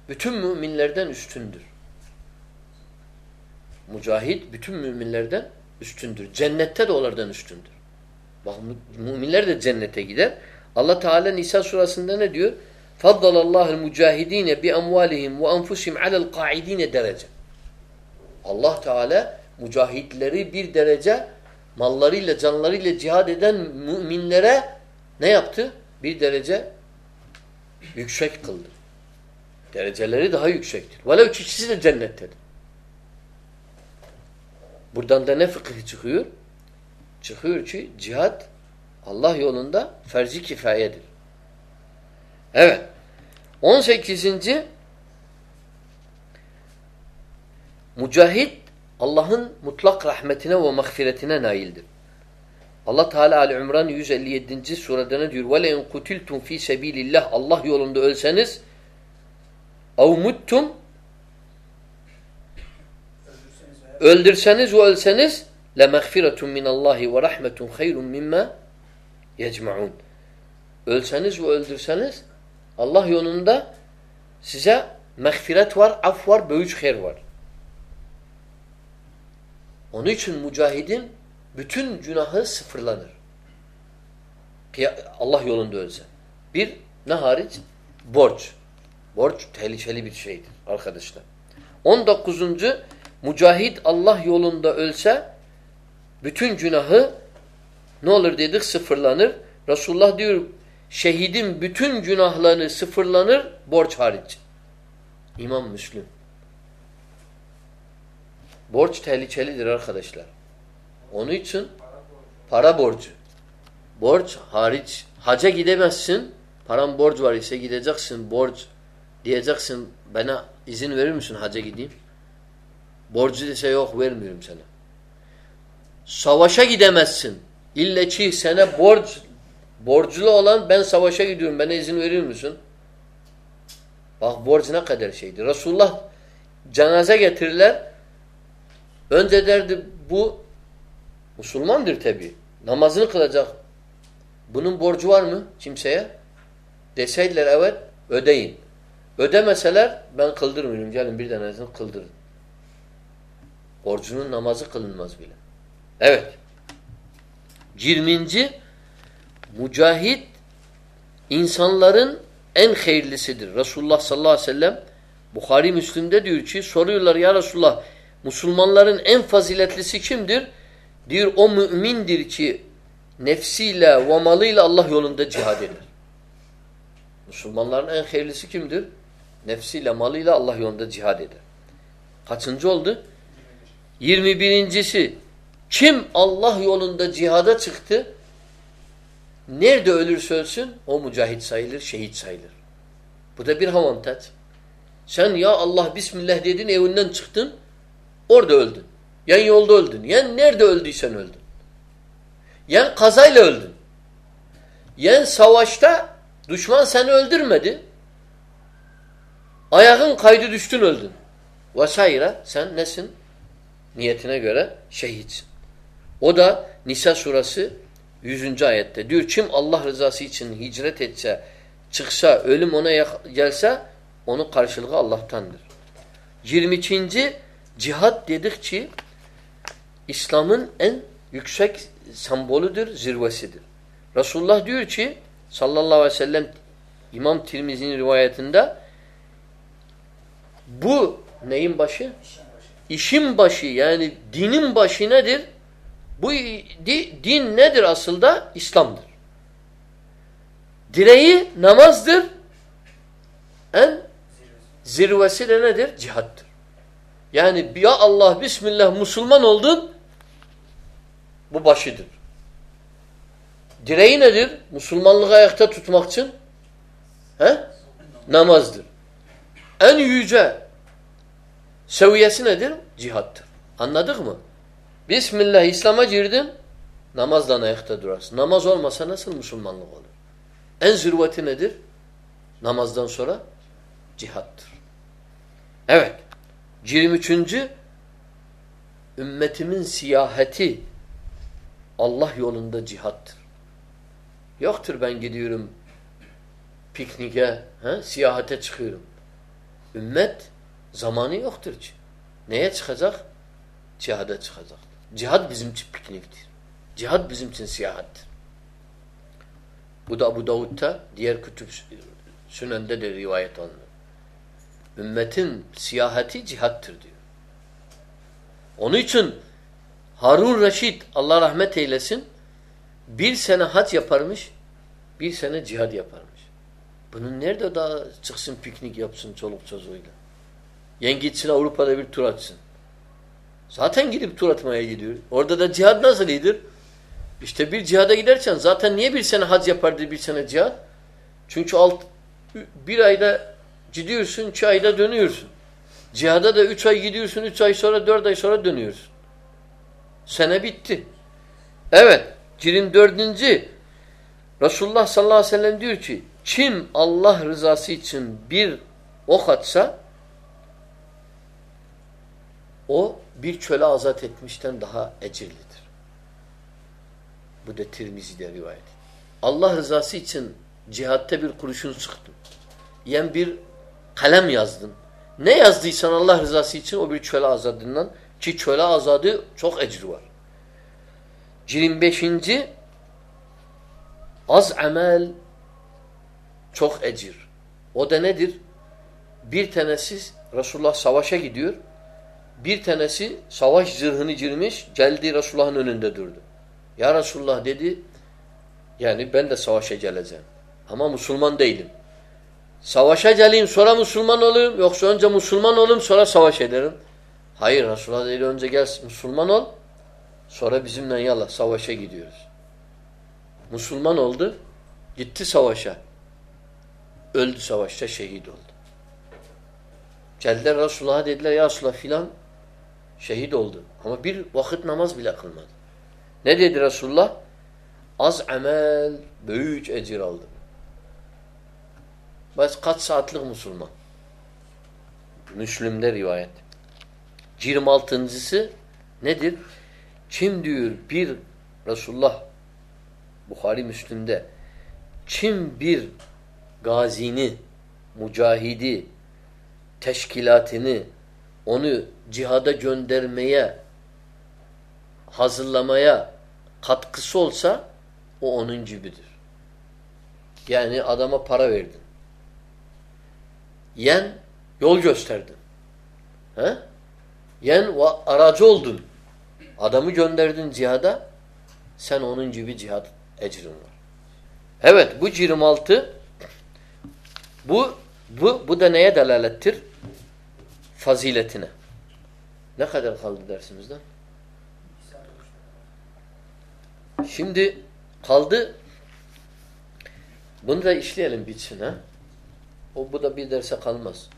Speaker 1: bütün müminlerden üstündür. Mücahit bütün müminlerden üstündür. Cennette de onlardan üstündür. Bak müminler de cennete gider. Allah Teala Nisa surasında ne diyor? Faddalallahu mücahidine bi amwalihim ve enfusihim alel qaidine derece. Allah Teala mücahitleri bir derece mallarıyla, canlarıyla cihad eden müminlere ne yaptı? Bir derece yüksek kıldı. Dereceleri daha yüksektir. Velev ki ikisi de cennettedir. Buradan da ne fıkıh çıkıyor? Çıkıyor ki cihad Allah yolunda ferzi kifayedir. Evet. 18. Mücahit Allah'ın mutlak rahmetine ve mağfiretine naildir. Allah Teala Ali İmran 157. surede ne diyor? وَلَاِنْ قُتِلْتُمْ ف۪ي سَب۪يلِ اللّٰهِ Allah yolunda ölseniz اَوْ مُتْتُمْ öldürseniz ve ölseniz لَمَغْفِرَةٌ مِنَ اللّٰهِ وَرَحْمَةٌ خَيْرٌ مِمَّا يَجْمَعُونَ Ölseniz ve öldürseniz Allah yolunda size mağfiret var, af var, büyük hayır var. Onun için mücahidin bütün günahı sıfırlanır. Allah yolunda ölse. Bir, ne hariç? Borç. Borç tehlikeli bir şeydir arkadaşlar. 19. Mücahit Allah yolunda ölse bütün günahı ne olur dedik sıfırlanır. Resulullah diyor şehidin bütün günahları sıfırlanır borç hariç. İmam Müslüm. Borç tehlikelidir arkadaşlar. Onun için para borcu. Borç hariç. Haca gidemezsin. Paran borç var ise gideceksin. Borç diyeceksin bana izin verir misin haca gideyim? Borcu dese yok vermiyorum sana. Savaşa gidemezsin. İlle ki sana borç borclu olan ben savaşa gidiyorum bana izin verir misin? Bak borç ne kadar şeydi. Resulullah cenaze getirirler. Önce derdi bu Müslümandır tabi. Namazını kılacak. Bunun borcu var mı kimseye? Deseydiler evet ödeyin. Ödemeseler ben kıldırmıyorum. Gelin bir tanesini kıldırın. Borcunun namazı kılınmaz bile. Evet. 20. Mücahit insanların en hayırlısıdır. Resulullah sallallahu aleyhi ve sellem Bukhari Müslim'de diyor ki soruyorlar ya Resulullah Müslümanların en faziletlisi kimdir? Diyor o mümindir ki nefsiyle ve malıyla Allah yolunda cihad eder. Müslümanların en hayırlısı kimdir? Nefsiyle malıyla Allah yolunda cihad eder. Kaçıncı oldu? 21.si kim Allah yolunda cihada çıktı nerede ölürse ölsün o mücahit sayılır, şehit sayılır. Bu da bir avantaj. Sen ya Allah Bismillah dedin evinden çıktın orada öldün. Yan yolda öldün. Yan nerede öldüysen öldün. Yan kazayla öldün. Yan savaşta düşman seni öldürmedi. Ayağın kaydı düştün öldün. Vesaire sen nesin? Niyetine göre şehitsin. O da Nisa surası 100. ayette. Diyor kim Allah rızası için hicret etse, çıksa, ölüm ona gelse onun karşılığı Allah'tandır. 22. Cihat dedikçe İslam'ın en yüksek sembolüdür, zirvesidir. Resulullah diyor ki sallallahu aleyhi ve sellem İmam Tirmizi'nin rivayetinde bu neyin başı? İşin başı yani dinin başı nedir? Bu di, din nedir aslında? İslam'dır. Direği namazdır. En zirvesi de nedir? Cihattır. Yani ya Allah Bismillah Müslüman oldun bu başıdır. Direği nedir? Müslümanlığı ayakta tutmak için He? Namazdır. En yüce seviyesi nedir? Cihattır. Anladık mı? Bismillah İslam'a girdin, namazla ayakta durarsın. Namaz olmasa nasıl Müslümanlık olur? En zirveti nedir? Namazdan sonra cihattır. Evet. 23. Ümmetimin siyaheti Allah yolunda cihattır. Yoktur ben gidiyorum piknike, he, siyahate çıkıyorum. Ümmet zamanı yoktur ki. Neye çıkacak? Cihada çıkacak. Cihad bizim için pikniktir. Cihad bizim için siyahattir. Bu da Abu Davud'da diğer kütüp sünende de rivayet alınır. Ümmetin siyahati cihattır diyor. Onun için Harun Reşit Allah rahmet eylesin bir sene hac yaparmış bir sene cihad yaparmış. Bunun nerede daha çıksın piknik yapsın çoluk çocuğuyla. Yen Avrupa'da bir tur atsın. Zaten gidip tur atmaya gidiyor. Orada da cihad nasıl iyidir? İşte bir cihada giderken zaten niye bir sene hac yapardı bir sene cihad? Çünkü alt, bir ayda gidiyorsun, üç ayda dönüyorsun. Cihada da üç ay gidiyorsun, üç ay sonra, dört ay sonra dönüyorsun. Sene bitti. Evet, 24. Resulullah sallallahu aleyhi ve sellem diyor ki, kim Allah rızası için bir ok atsa, o bir çöle azat etmişten daha ecirlidir. Bu da Tirmizi'de rivayet. Allah rızası için cihatte bir kuruşun sıktın. Yen bir kalem yazdın. Ne yazdıysan Allah rızası için o bir çöle azadından ki çöle azadı çok ecri var. 25. Az amel çok ecir. O da nedir? Bir tanesi Resulullah savaşa gidiyor. Bir tanesi savaş zırhını girmiş, geldi Resulullah'ın önünde durdu. Ya Resulullah dedi, yani ben de savaşa geleceğim. Ama Müslüman değilim. Savaşa geleyim sonra Müslüman olayım yoksa önce Müslüman olayım sonra savaş ederim. Hayır Resulullah dedi önce gel Müslüman ol sonra bizimle yallah savaşa gidiyoruz. Müslüman oldu gitti savaşa. Öldü savaşta şehit oldu. Geldiler Resulullah'a dediler ya Resulullah filan şehit oldu. Ama bir vakit namaz bile kılmadı. Ne dedi Resulullah? Az amel büyük ecir aldı. Bas kaç saatlik Müslüman? Müslüm'de rivayet. 26.sı nedir? Kim diyor bir Resulullah Bukhari Müslüm'de kim bir gazini, mücahidi, teşkilatını onu cihada göndermeye hazırlamaya katkısı olsa o onun gibidir. Yani adama para verdin. Yen yol gösterdin. He? Yen aracı oldun. Adamı gönderdin cihada sen onun gibi cihat ecrin var. Evet bu 26 bu bu bu da neye delalettir? Faziletine. Ne kadar kaldı dersimizden? Şimdi kaldı bunu da işleyelim bitsin ha. O bu da bir derse kalmaz.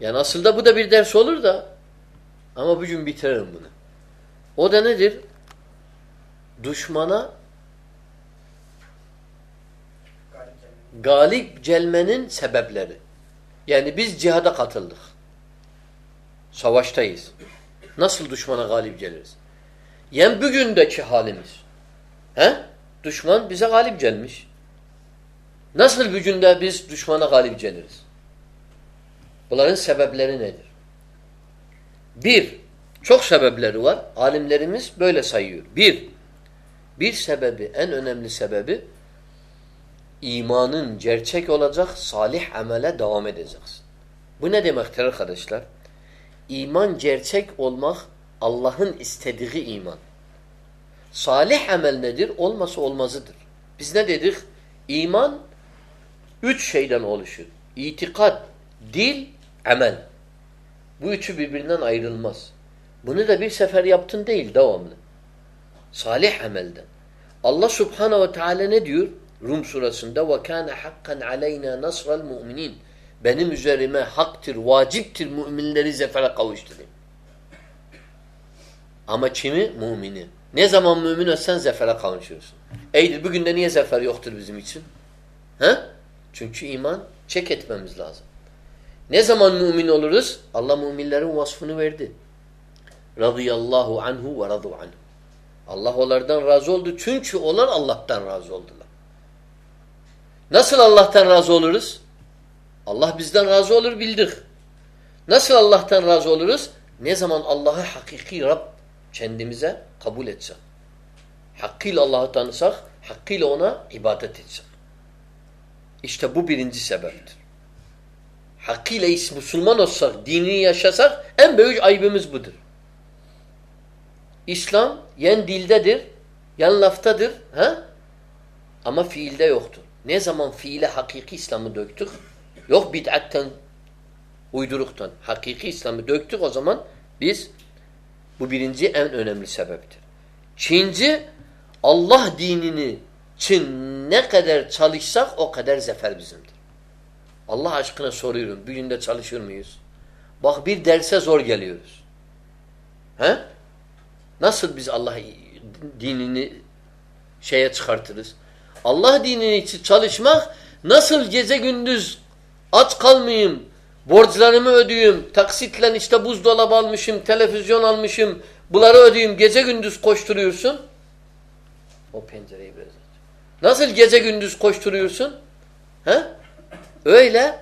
Speaker 1: Yani aslında bu da bir ders olur da ama bugün bitirelim bunu. O da nedir? Düşmana galip gelmenin sebepleri. Yani biz cihada katıldık. Savaştayız. Nasıl düşmana galip geliriz? Yani bugündeki halimiz. He? Düşman bize galip gelmiş. Nasıl bir günde biz düşmana galip geliriz? Bunların sebepleri nedir? Bir, çok sebepleri var. Alimlerimiz böyle sayıyor. Bir, bir sebebi, en önemli sebebi imanın gerçek olacak, salih amele devam edeceksin. Bu ne demektir arkadaşlar? İman gerçek olmak Allah'ın istediği iman. Salih amel nedir? Olması olmazıdır. Biz ne dedik? İman üç şeyden oluşur. İtikat, dil, amel. Bu üçü birbirinden ayrılmaz. Bunu da bir sefer yaptın değil, devamlı. Salih amelden. Allah subhanehu ve teala ne diyor? Rum surasında ve kana hakkan aleyna nasral mu'minin. Benim üzerime haktır, vaciptir müminleri zefere kavuşturayım. Ama kimi? Mümini. Ne zaman mümin olsan zefere kavuşursun. Eydir bugün de niye zafer yoktur bizim için? He? Çünkü iman çek etmemiz lazım. Ne zaman mümin oluruz? Allah müminlerin vasfını verdi. Radıyallahu anhu ve radu anhu. Allah onlardan razı oldu. Çünkü onlar Allah'tan razı oldular. Nasıl Allah'tan razı oluruz? Allah bizden razı olur bildik. Nasıl Allah'tan razı oluruz? Ne zaman Allah'ı hakiki Rab kendimize kabul etsek. Hakkıyla Allah'ı tanısak, hakkıyla ona ibadet etsek. İşte bu birinci sebeptir. Hakkıyla Müslüman olsak, dinini yaşasak en büyük aybimiz budur. İslam yen dildedir, yan laftadır. He? Ama fiilde yoktur. Ne zaman fiile hakiki İslam'ı döktük? Yok bid'atten, uyduruktan. Hakiki İslam'ı döktük o zaman biz bu birinci en önemli sebeptir. İkinci Allah dinini için ne kadar çalışsak o kadar zafer bizimdir. Allah aşkına soruyorum. Bir günde çalışır mıyız? Bak bir derse zor geliyoruz. He? Nasıl biz Allah dinini şeye çıkartırız? Allah dinini için çalışmak nasıl gece gündüz aç kalmayayım, borçlarımı ödeyeyim, taksitle işte buzdolabı almışım, televizyon almışım, bunları ödeyeyim, gece gündüz koşturuyorsun. O pencereyi biraz aç. Nasıl gece gündüz koşturuyorsun? He? Öyle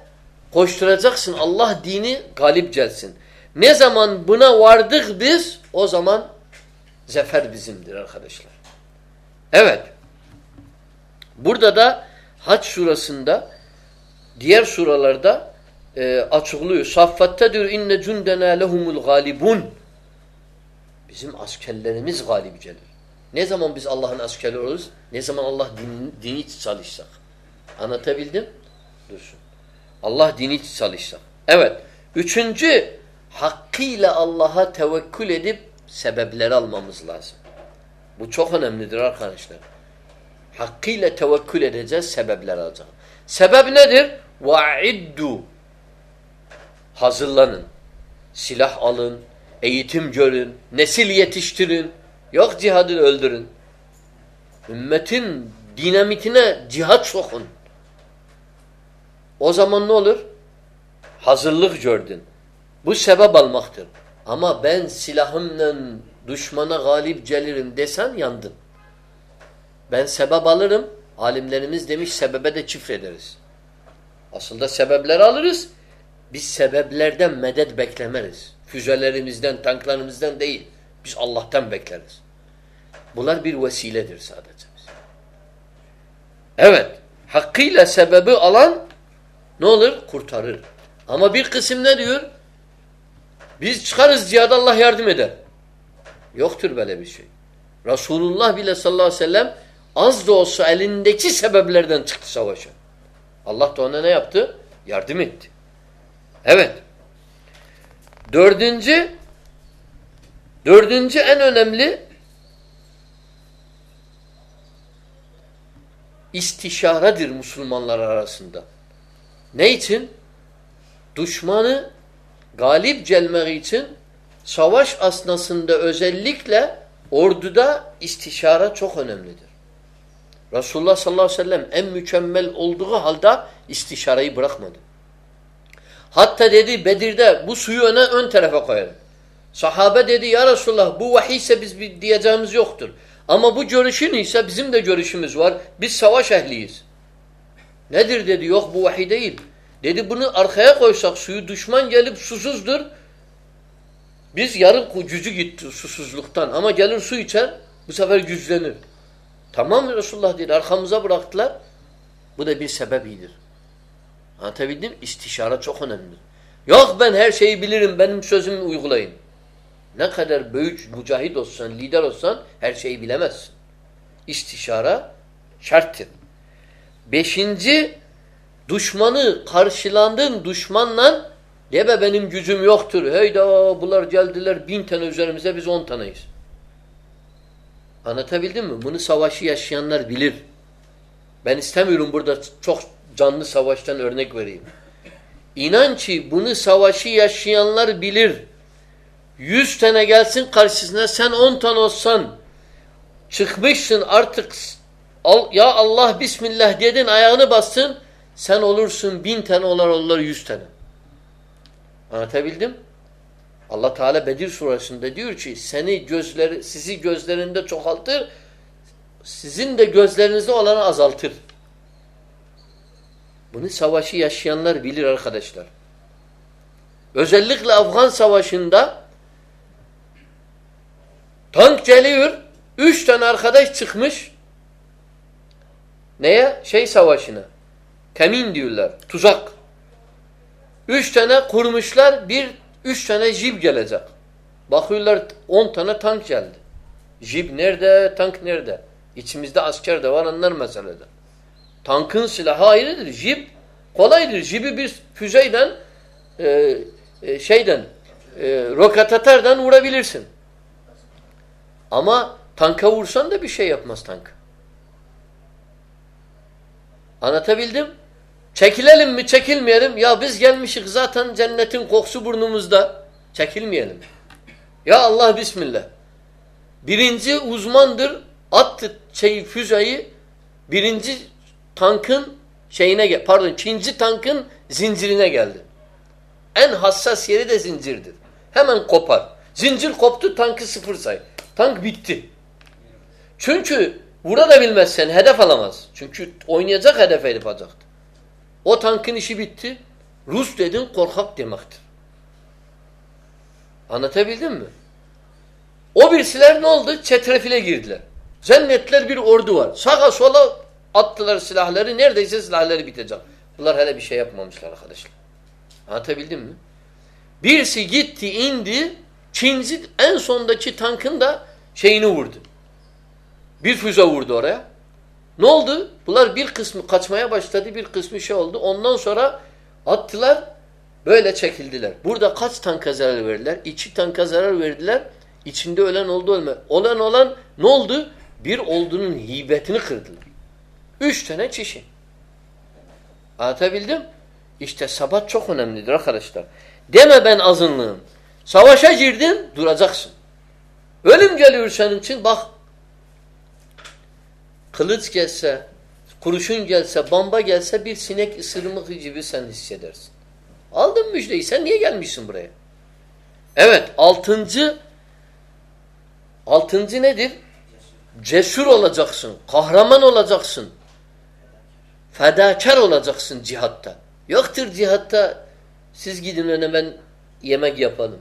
Speaker 1: koşturacaksın. Allah dini galip gelsin. Ne zaman buna vardık biz o zaman zafer bizimdir arkadaşlar. Evet. Burada da Haç surasında diğer suralarda e, açıklıyor. Saffatte diyor inne cundena lehumul galibun. Bizim askerlerimiz galip gelir. Ne zaman biz Allah'ın askeri oluruz? Ne zaman Allah dini, dini çalışsak? Anlatabildim? Dursun. Allah dini çalışsak. Evet. Üçüncü, hakkıyla Allah'a tevekkül edip sebepleri almamız lazım. Bu çok önemlidir arkadaşlar. Hakkıyla tevekkül edeceğiz, sebepler alacağız. Sebep nedir? وَاِدُّ Hazırlanın. Silah alın, eğitim görün, nesil yetiştirin. Yok cihadı öldürün. Ümmetin dinamitine cihat sokun. O zaman ne olur? Hazırlık gördün. Bu sebep almaktır. Ama ben silahımla düşmana galip gelirim desen yandın. Ben sebep alırım. Alimlerimiz demiş sebebe de çifrederiz. Aslında sebepleri alırız. Biz sebeplerden medet beklemeriz. Füzelerimizden, tanklarımızdan değil. Biz Allah'tan bekleriz. Bunlar bir vesiledir sadece. Evet. Hakkıyla sebebi alan ne olur? Kurtarır. Ama bir kısım ne diyor? Biz çıkarız cihada Allah yardım eder. Yoktur böyle bir şey. Resulullah bile sallallahu aleyhi ve sellem az da olsa elindeki sebeplerden çıktı savaşa. Allah da ona ne yaptı? Yardım etti. Evet. Dördüncü dördüncü en önemli istişaredir Müslümanlar arasında. Ne için? Düşmanı galip gelmek için savaş asnasında özellikle orduda istişare çok önemlidir. Resulullah sallallahu aleyhi ve sellem en mükemmel olduğu halde istişareyi bırakmadı. Hatta dedi Bedir'de bu suyu öne ön tarafa koyalım. Sahabe dedi ya Resulullah bu vahiy ise biz diyeceğimiz yoktur. Ama bu görüşün ise bizim de görüşümüz var. Biz savaş ehliyiz. Nedir dedi yok bu vahiy değil. Dedi bunu arkaya koysak suyu düşman gelip susuzdur. Biz yarın gücü gitti susuzluktan ama gelir su içer bu sefer güçlenir. Tamam mı Resulullah dedi arkamıza bıraktılar. Bu da bir sebebidir. Anlatabildim? İstişare çok önemli. Yok ben her şeyi bilirim benim sözümü uygulayın. Ne kadar büyük mücahit olsan, lider olsan her şeyi bilemezsin. İstişare şarttır. Beşinci, düşmanı karşılandın düşmanla deme benim gücüm yoktur. Heyda bunlar geldiler bin tane üzerimize biz on taneyiz. Anlatabildim mi? Bunu savaşı yaşayanlar bilir. Ben istemiyorum burada çok canlı savaştan örnek vereyim. İnan ki bunu savaşı yaşayanlar bilir. Yüz tane gelsin karşısına sen on tane olsan çıkmışsın artık ya Allah Bismillah dedin ayağını bassın sen olursun bin tane olar olur yüz tane. Anlatabildim? Allah Teala Bedir suresinde diyor ki seni gözleri sizi gözlerinde çoğaltır sizin de gözlerinizde olanı azaltır. Bunu savaşı yaşayanlar bilir arkadaşlar. Özellikle Afgan savaşında tank geliyor üç tane arkadaş çıkmış neye? Şey savaşına. Kemin diyorlar. Tuzak. Üç tane kurmuşlar. Bir, üç tane jip gelecek. Bakıyorlar on tane tank geldi. Jip nerede? Tank nerede? İçimizde asker de var anlar meselede. Tankın silahı ayrıdır. Jip kolaydır. Jibi bir füzeyden e, e, şeyden e, roket vurabilirsin. Ama tanka vursan da bir şey yapmaz tank. Anlatabildim? Çekilelim mi çekilmeyelim? Ya biz gelmişik zaten cennetin kokusu burnumuzda. Çekilmeyelim. Ya Allah Bismillah. Birinci uzmandır. Attı şey füzeyi birinci tankın şeyine pardon ikinci tankın zincirine geldi. En hassas yeri de zincirdir. Hemen kopar. Zincir koptu tankı sıfır say. Tank bitti. Çünkü vura bilmezsen hedef alamaz. Çünkü oynayacak hedef hedef alacaktı. O tankın işi bitti. Rus dedin korkak demektir. Anlatabildim mi? O birisiler ne oldu? Çetrefile girdiler. Zannettiler bir ordu var. Sağa sola attılar silahları. Neredeyse silahları bitecek. Bunlar hele bir şey yapmamışlar arkadaşlar. Anlatabildim mi? Birisi gitti indi. Çinci en sondaki tankın da şeyini vurdu. Bir füze vurdu oraya. Ne oldu? Bunlar bir kısmı kaçmaya başladı. Bir kısmı şey oldu. Ondan sonra attılar. Böyle çekildiler. Burada kaç tanka zarar verdiler? İki tanka zarar verdiler. İçinde ölen oldu ölme. Olan olan ne oldu? Bir olduğunun hibetini kırdılar. Üç tane kişi. Anlatabildim? İşte sabat çok önemlidir arkadaşlar. Deme ben azınlığım. Savaşa girdin duracaksın. Ölüm geliyor senin için bak. Kılıç gelse, kurşun gelse, bamba gelse bir sinek ısırmak gibi sen hissedersin. Aldın müjdeyi. Sen niye gelmişsin buraya? Evet. Altıncı altıncı nedir? Cesur olacaksın. Kahraman olacaksın. Fedakar olacaksın cihatta. Yoktur cihatta siz gidin öne ben yemek yapalım.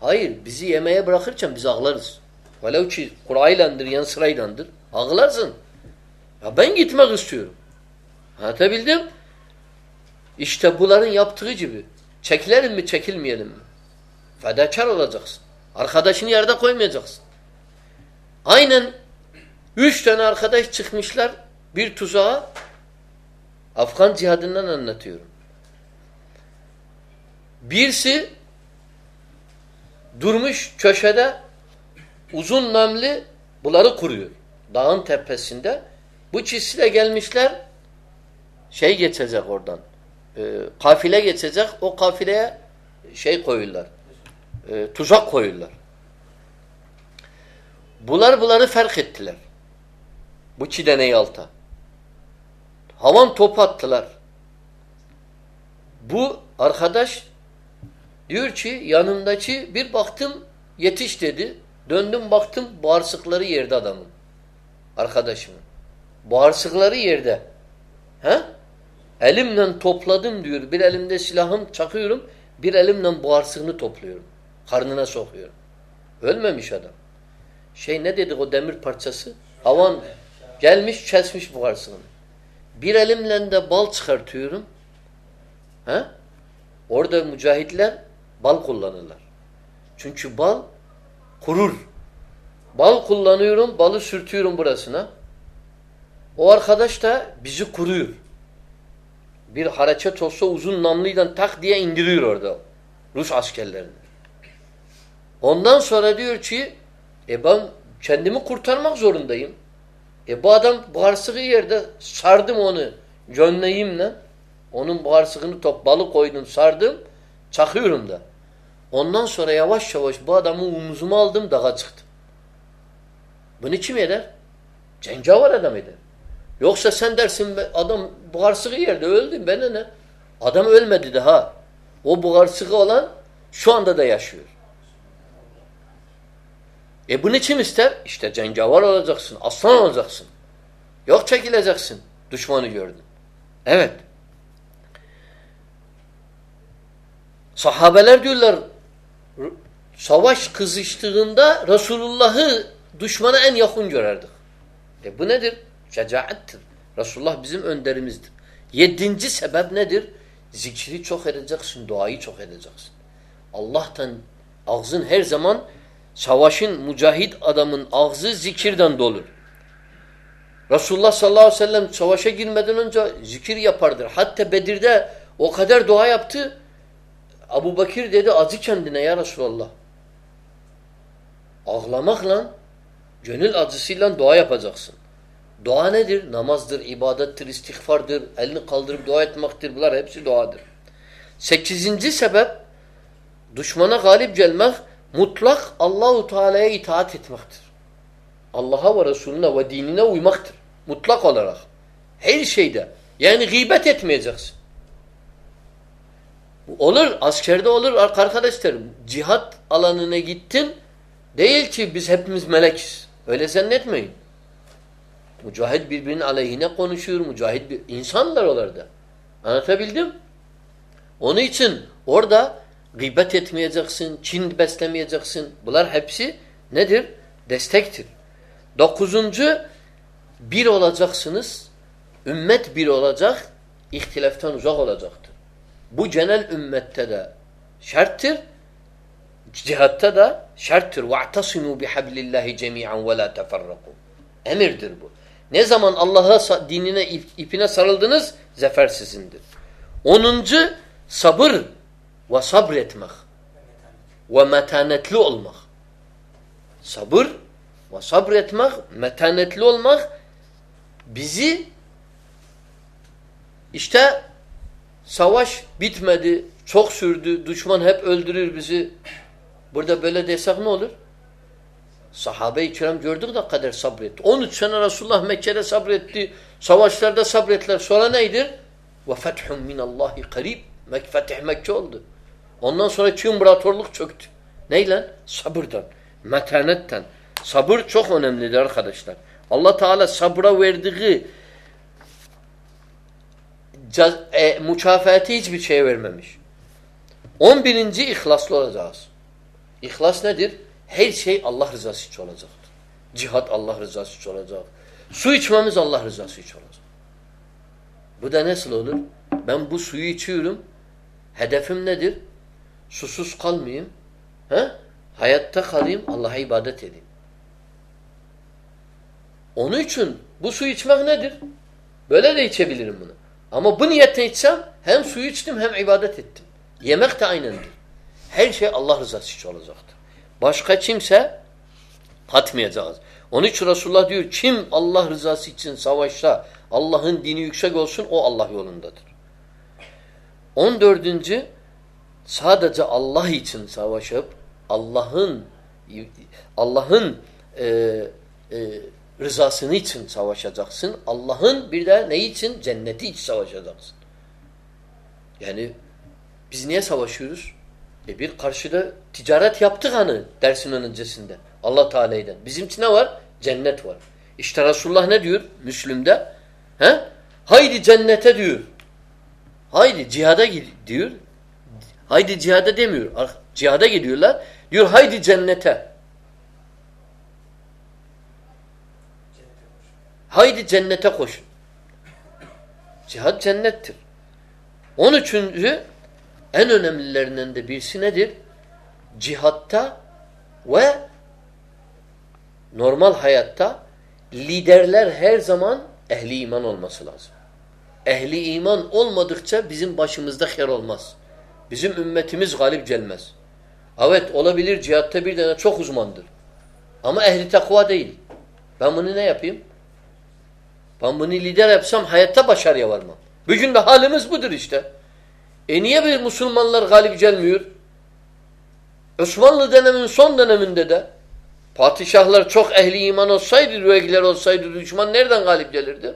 Speaker 1: Hayır. Bizi yemeğe bırakırken biz ağlarız. Velev ki Kur'aylandır, yan sıraylandır. Ağlarsın. Ya ben gitmek istiyorum. Anlatabildim? İşte bunların yaptığı gibi. Çekilelim mi çekilmeyelim mi? Fedakar olacaksın. Arkadaşını yerde koymayacaksın. Aynen üç tane arkadaş çıkmışlar bir tuzağa Afgan cihadından anlatıyorum. Birisi durmuş köşede uzun namli bunları kuruyor. Dağın tepesinde. Bu çizsiyle gelmişler şey geçecek oradan. E, kafile geçecek. O kafileye şey koyuyorlar. E, tuzak koyuyorlar. Bunlar bunları fark ettiler. Bu çideneyi alta. Havan top attılar. Bu arkadaş diyor ki yanımdaki bir baktım yetiş dedi. Döndüm baktım bağırsıkları yerde adamın. Arkadaşımın. Bağırsıkları yerde. He? Elimle topladım diyor. Bir elimde silahım çakıyorum. Bir elimle bağırsığını topluyorum. Karnına sokuyorum. Ölmemiş adam. Şey ne dedi o demir parçası? Havan gelmiş kesmiş bağırsığını. Bir elimle de bal çıkartıyorum. He? Orada mücahitler bal kullanırlar. Çünkü bal kurur. Bal kullanıyorum, balı sürtüyorum burasına. O arkadaş da bizi kuruyor. Bir hareket olsa uzun namlıyla tak diye indiriyor orada. Rus askerlerini. Ondan sonra diyor ki e ben kendimi kurtarmak zorundayım. E bu adam bağırsağı yerde sardım onu gömleğimle. Onun bağırsağını top balık koydum sardım. Çakıyorum da. Ondan sonra yavaş yavaş bu adamı omuzuma aldım dağa çıktım. Bunu kim eder? Cengavar adam eder. Yoksa sen dersin adam buharsı yerde öldü bana ne? Adam ölmedi daha. O buharsı olan şu anda da yaşıyor. E bunu kim ister? İşte cengavar olacaksın, aslan olacaksın. Yok çekileceksin. Düşmanı gördün. Evet. Sahabeler diyorlar savaş kızıştığında Resulullah'ı düşmana en yakın görerdik. E bu nedir? Şecaattir. Resulullah bizim önderimizdir. Yedinci sebep nedir? Zikri çok edeceksin, duayı çok edeceksin. Allah'tan ağzın her zaman savaşın mücahit adamın ağzı zikirden dolur. Resulullah sallallahu aleyhi ve sellem savaşa girmeden önce zikir yapardır. Hatta Bedir'de o kadar dua yaptı. Abu Bakir dedi acı kendine ya Resulallah. Ağlamakla, gönül acısıyla dua yapacaksın. Dua nedir? Namazdır, ibadettir, istiğfardır, elini kaldırıp dua etmektir. Bunlar hepsi duadır. Sekizinci sebep düşmana galip gelmek mutlak Allahu Teala'ya itaat etmektir. Allah'a ve Resulüne ve dinine uymaktır. Mutlak olarak. Her şeyde. Yani gıybet etmeyeceksin. Olur, askerde olur arkadaşlar. Cihat alanına gittin. Değil ki biz hepimiz melekiz. Öyle zannetmeyin. Mücahit birbirinin aleyhine konuşuyor. Mücahit bir insanlar orada. Anlatabildim? Onun için orada gıybet etmeyeceksin, çin beslemeyeceksin. Bunlar hepsi nedir? Destektir. Dokuzuncu, bir olacaksınız. Ümmet bir olacak, ihtilaftan uzak olacaktır. Bu genel ümmette de şarttır Cihatta da şarttır. وَاَعْتَصِمُوا بِحَبْلِ اللّٰهِ جَمِيعًا وَلَا تَفَرَّقُوا Emirdir bu. Ne zaman Allah'a dinine ipine sarıldınız zafer sizindir. Onuncu sabır ve sabretmek ve metanetli olmak. Sabır ve sabretmek, metanetli olmak bizi işte savaş bitmedi, çok sürdü, düşman hep öldürür bizi. Burada böyle desek ne olur? Sahabe-i kiram gördük de kadar sabretti. 13 sene Resulullah Mekke'de sabretti. Savaşlarda sabrettiler. Sonra neydir? Ve fethun minallahi karib. Fetih Mekke oldu. Ondan sonra tüm imparatorluk çöktü. Neyle? Sabırdan. Metanetten. Sabır çok önemlidir arkadaşlar. Allah Teala sabra verdiği e, mükafatı hiçbir şey vermemiş. 11. ihlaslı olacağız. İhlas nedir? Her şey Allah rızası için olacaktır. Cihat Allah rızası için olacak. Su içmemiz Allah rızası için olacak. Bu da nasıl olur? Ben bu suyu içiyorum. Hedefim nedir? Susuz kalmayayım. He? Hayatta kalayım, Allah'a ibadet edeyim. Onun için bu suyu içmek nedir? Böyle de içebilirim bunu. Ama bu niyetle içsem hem suyu içtim hem ibadet ettim. Yemek de aynendir. Her şey Allah rızası için olacaktır. Başka kimse katmayacağız. Onun için Resulullah diyor kim Allah rızası için savaşsa Allah'ın dini yüksek olsun o Allah yolundadır. On dördüncü sadece Allah için savaşıp Allah'ın Allah'ın e, e, rızasını için savaşacaksın. Allah'ın bir de ne için? Cenneti için savaşacaksın. Yani biz niye savaşıyoruz? E bir karşıda ticaret yaptık hani dersin öncesinde. Allah Teala'yla. Bizimki ne var? Cennet var. İşte Resulullah ne diyor Müslüm'de? He? Haydi cennete diyor. Haydi cihada diyor. Haydi cihada demiyor. Cihada gidiyorlar. Diyor haydi cennete. Haydi cennete koşun. Cihad cennettir. On üçüncü en önemlilerinden de birisi nedir? Cihatta ve normal hayatta liderler her zaman ehli iman olması lazım. Ehli iman olmadıkça bizim başımızda her olmaz. Bizim ümmetimiz galip gelmez. Evet olabilir cihatta bir tane çok uzmandır. Ama ehli takva değil. Ben bunu ne yapayım? Ben bunu lider yapsam hayatta başarıya varmam. Bugün de halimiz budur işte. E niye bir Müslümanlar galip gelmiyor? Osmanlı döneminin son döneminde de padişahlar çok ehli iman olsaydı, rüvegiler olsaydı düşman nereden galip gelirdi?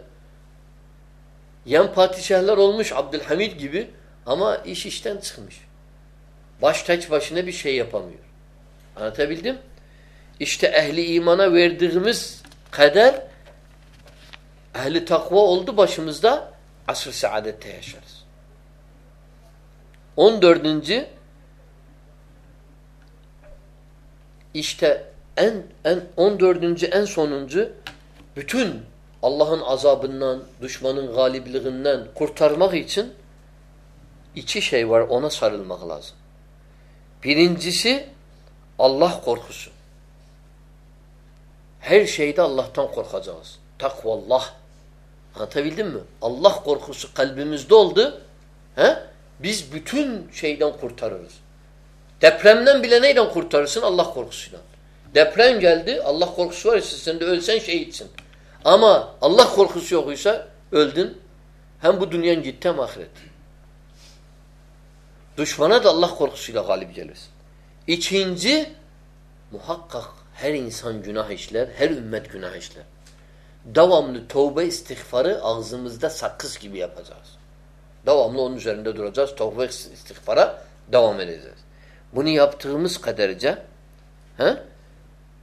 Speaker 1: Yan padişahlar olmuş Abdülhamid gibi ama iş işten çıkmış. Baş taç başına bir şey yapamıyor. Anlatabildim? İşte ehli imana verdiğimiz kader ehli takva oldu başımızda asr-ı saadette yaşarız. 14. İşte en en 14. en sonuncu bütün Allah'ın azabından, düşmanın galibliğinden kurtarmak için iki şey var ona sarılmak lazım. Birincisi Allah korkusu. Her şeyde Allah'tan korkacağız. Takvallah. Anlatabildim mi? Allah korkusu kalbimizde oldu. He? Biz bütün şeyden kurtarırız. Depremden bile neyden kurtarırsın? Allah korkusuyla. Deprem geldi, Allah korkusu var ise sen de ölsen şehitsin. Ama Allah korkusu yokuysa öldün. Hem bu dünyan gitti hem ahiret. Düşmana da Allah korkusuyla galip gelirsin. İkinci, muhakkak her insan günah işler, her ümmet günah işler. Devamlı tövbe istiğfarı ağzımızda sakız gibi yapacağız. Devamlı onun üzerinde duracağız. Tövbe istiğfara devam edeceğiz. Bunu yaptığımız kadarca he,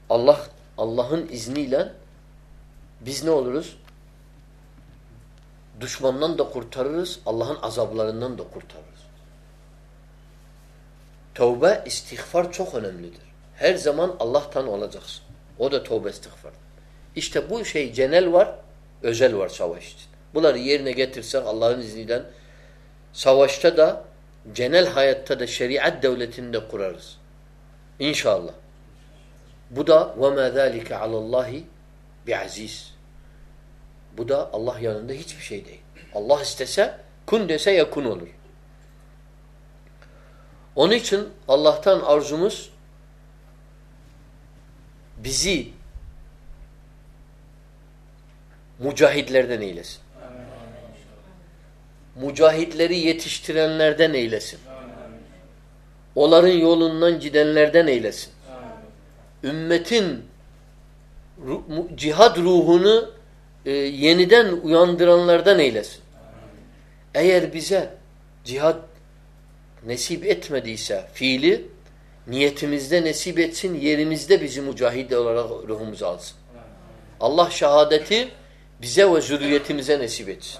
Speaker 1: Allah Allah'ın izniyle biz ne oluruz? Düşmandan da kurtarırız, Allah'ın azaplarından da kurtarırız. Tövbe, istiğfar çok önemlidir. Her zaman Allah'tan olacaksın. O da tövbe istiğfar. İşte bu şey genel var, özel var savaş için. Bunları yerine getirsek Allah'ın izniyle savaşta da genel hayatta da şeriat devletini de kurarız. İnşallah. Bu da وَمَا ذَٰلِكَ عَلَى اللّٰهِ بِعَز۪يزٍ Bu da Allah yanında hiçbir şey değil. Allah istese kun dese yakun olur. Onun için Allah'tan arzumuz bizi mücahitlerden eylesin. Mücahitleri yetiştirenlerden eylesin. Onların yolundan gidenlerden eylesin. Ümmetin cihad ruhunu e, yeniden uyandıranlardan eylesin. Eğer bize cihad nesip etmediyse fiili niyetimizde nesip etsin, yerimizde bizi mücahid olarak ruhumuzu alsın. Allah şehadeti bize ve zürriyetimize nesip etsin.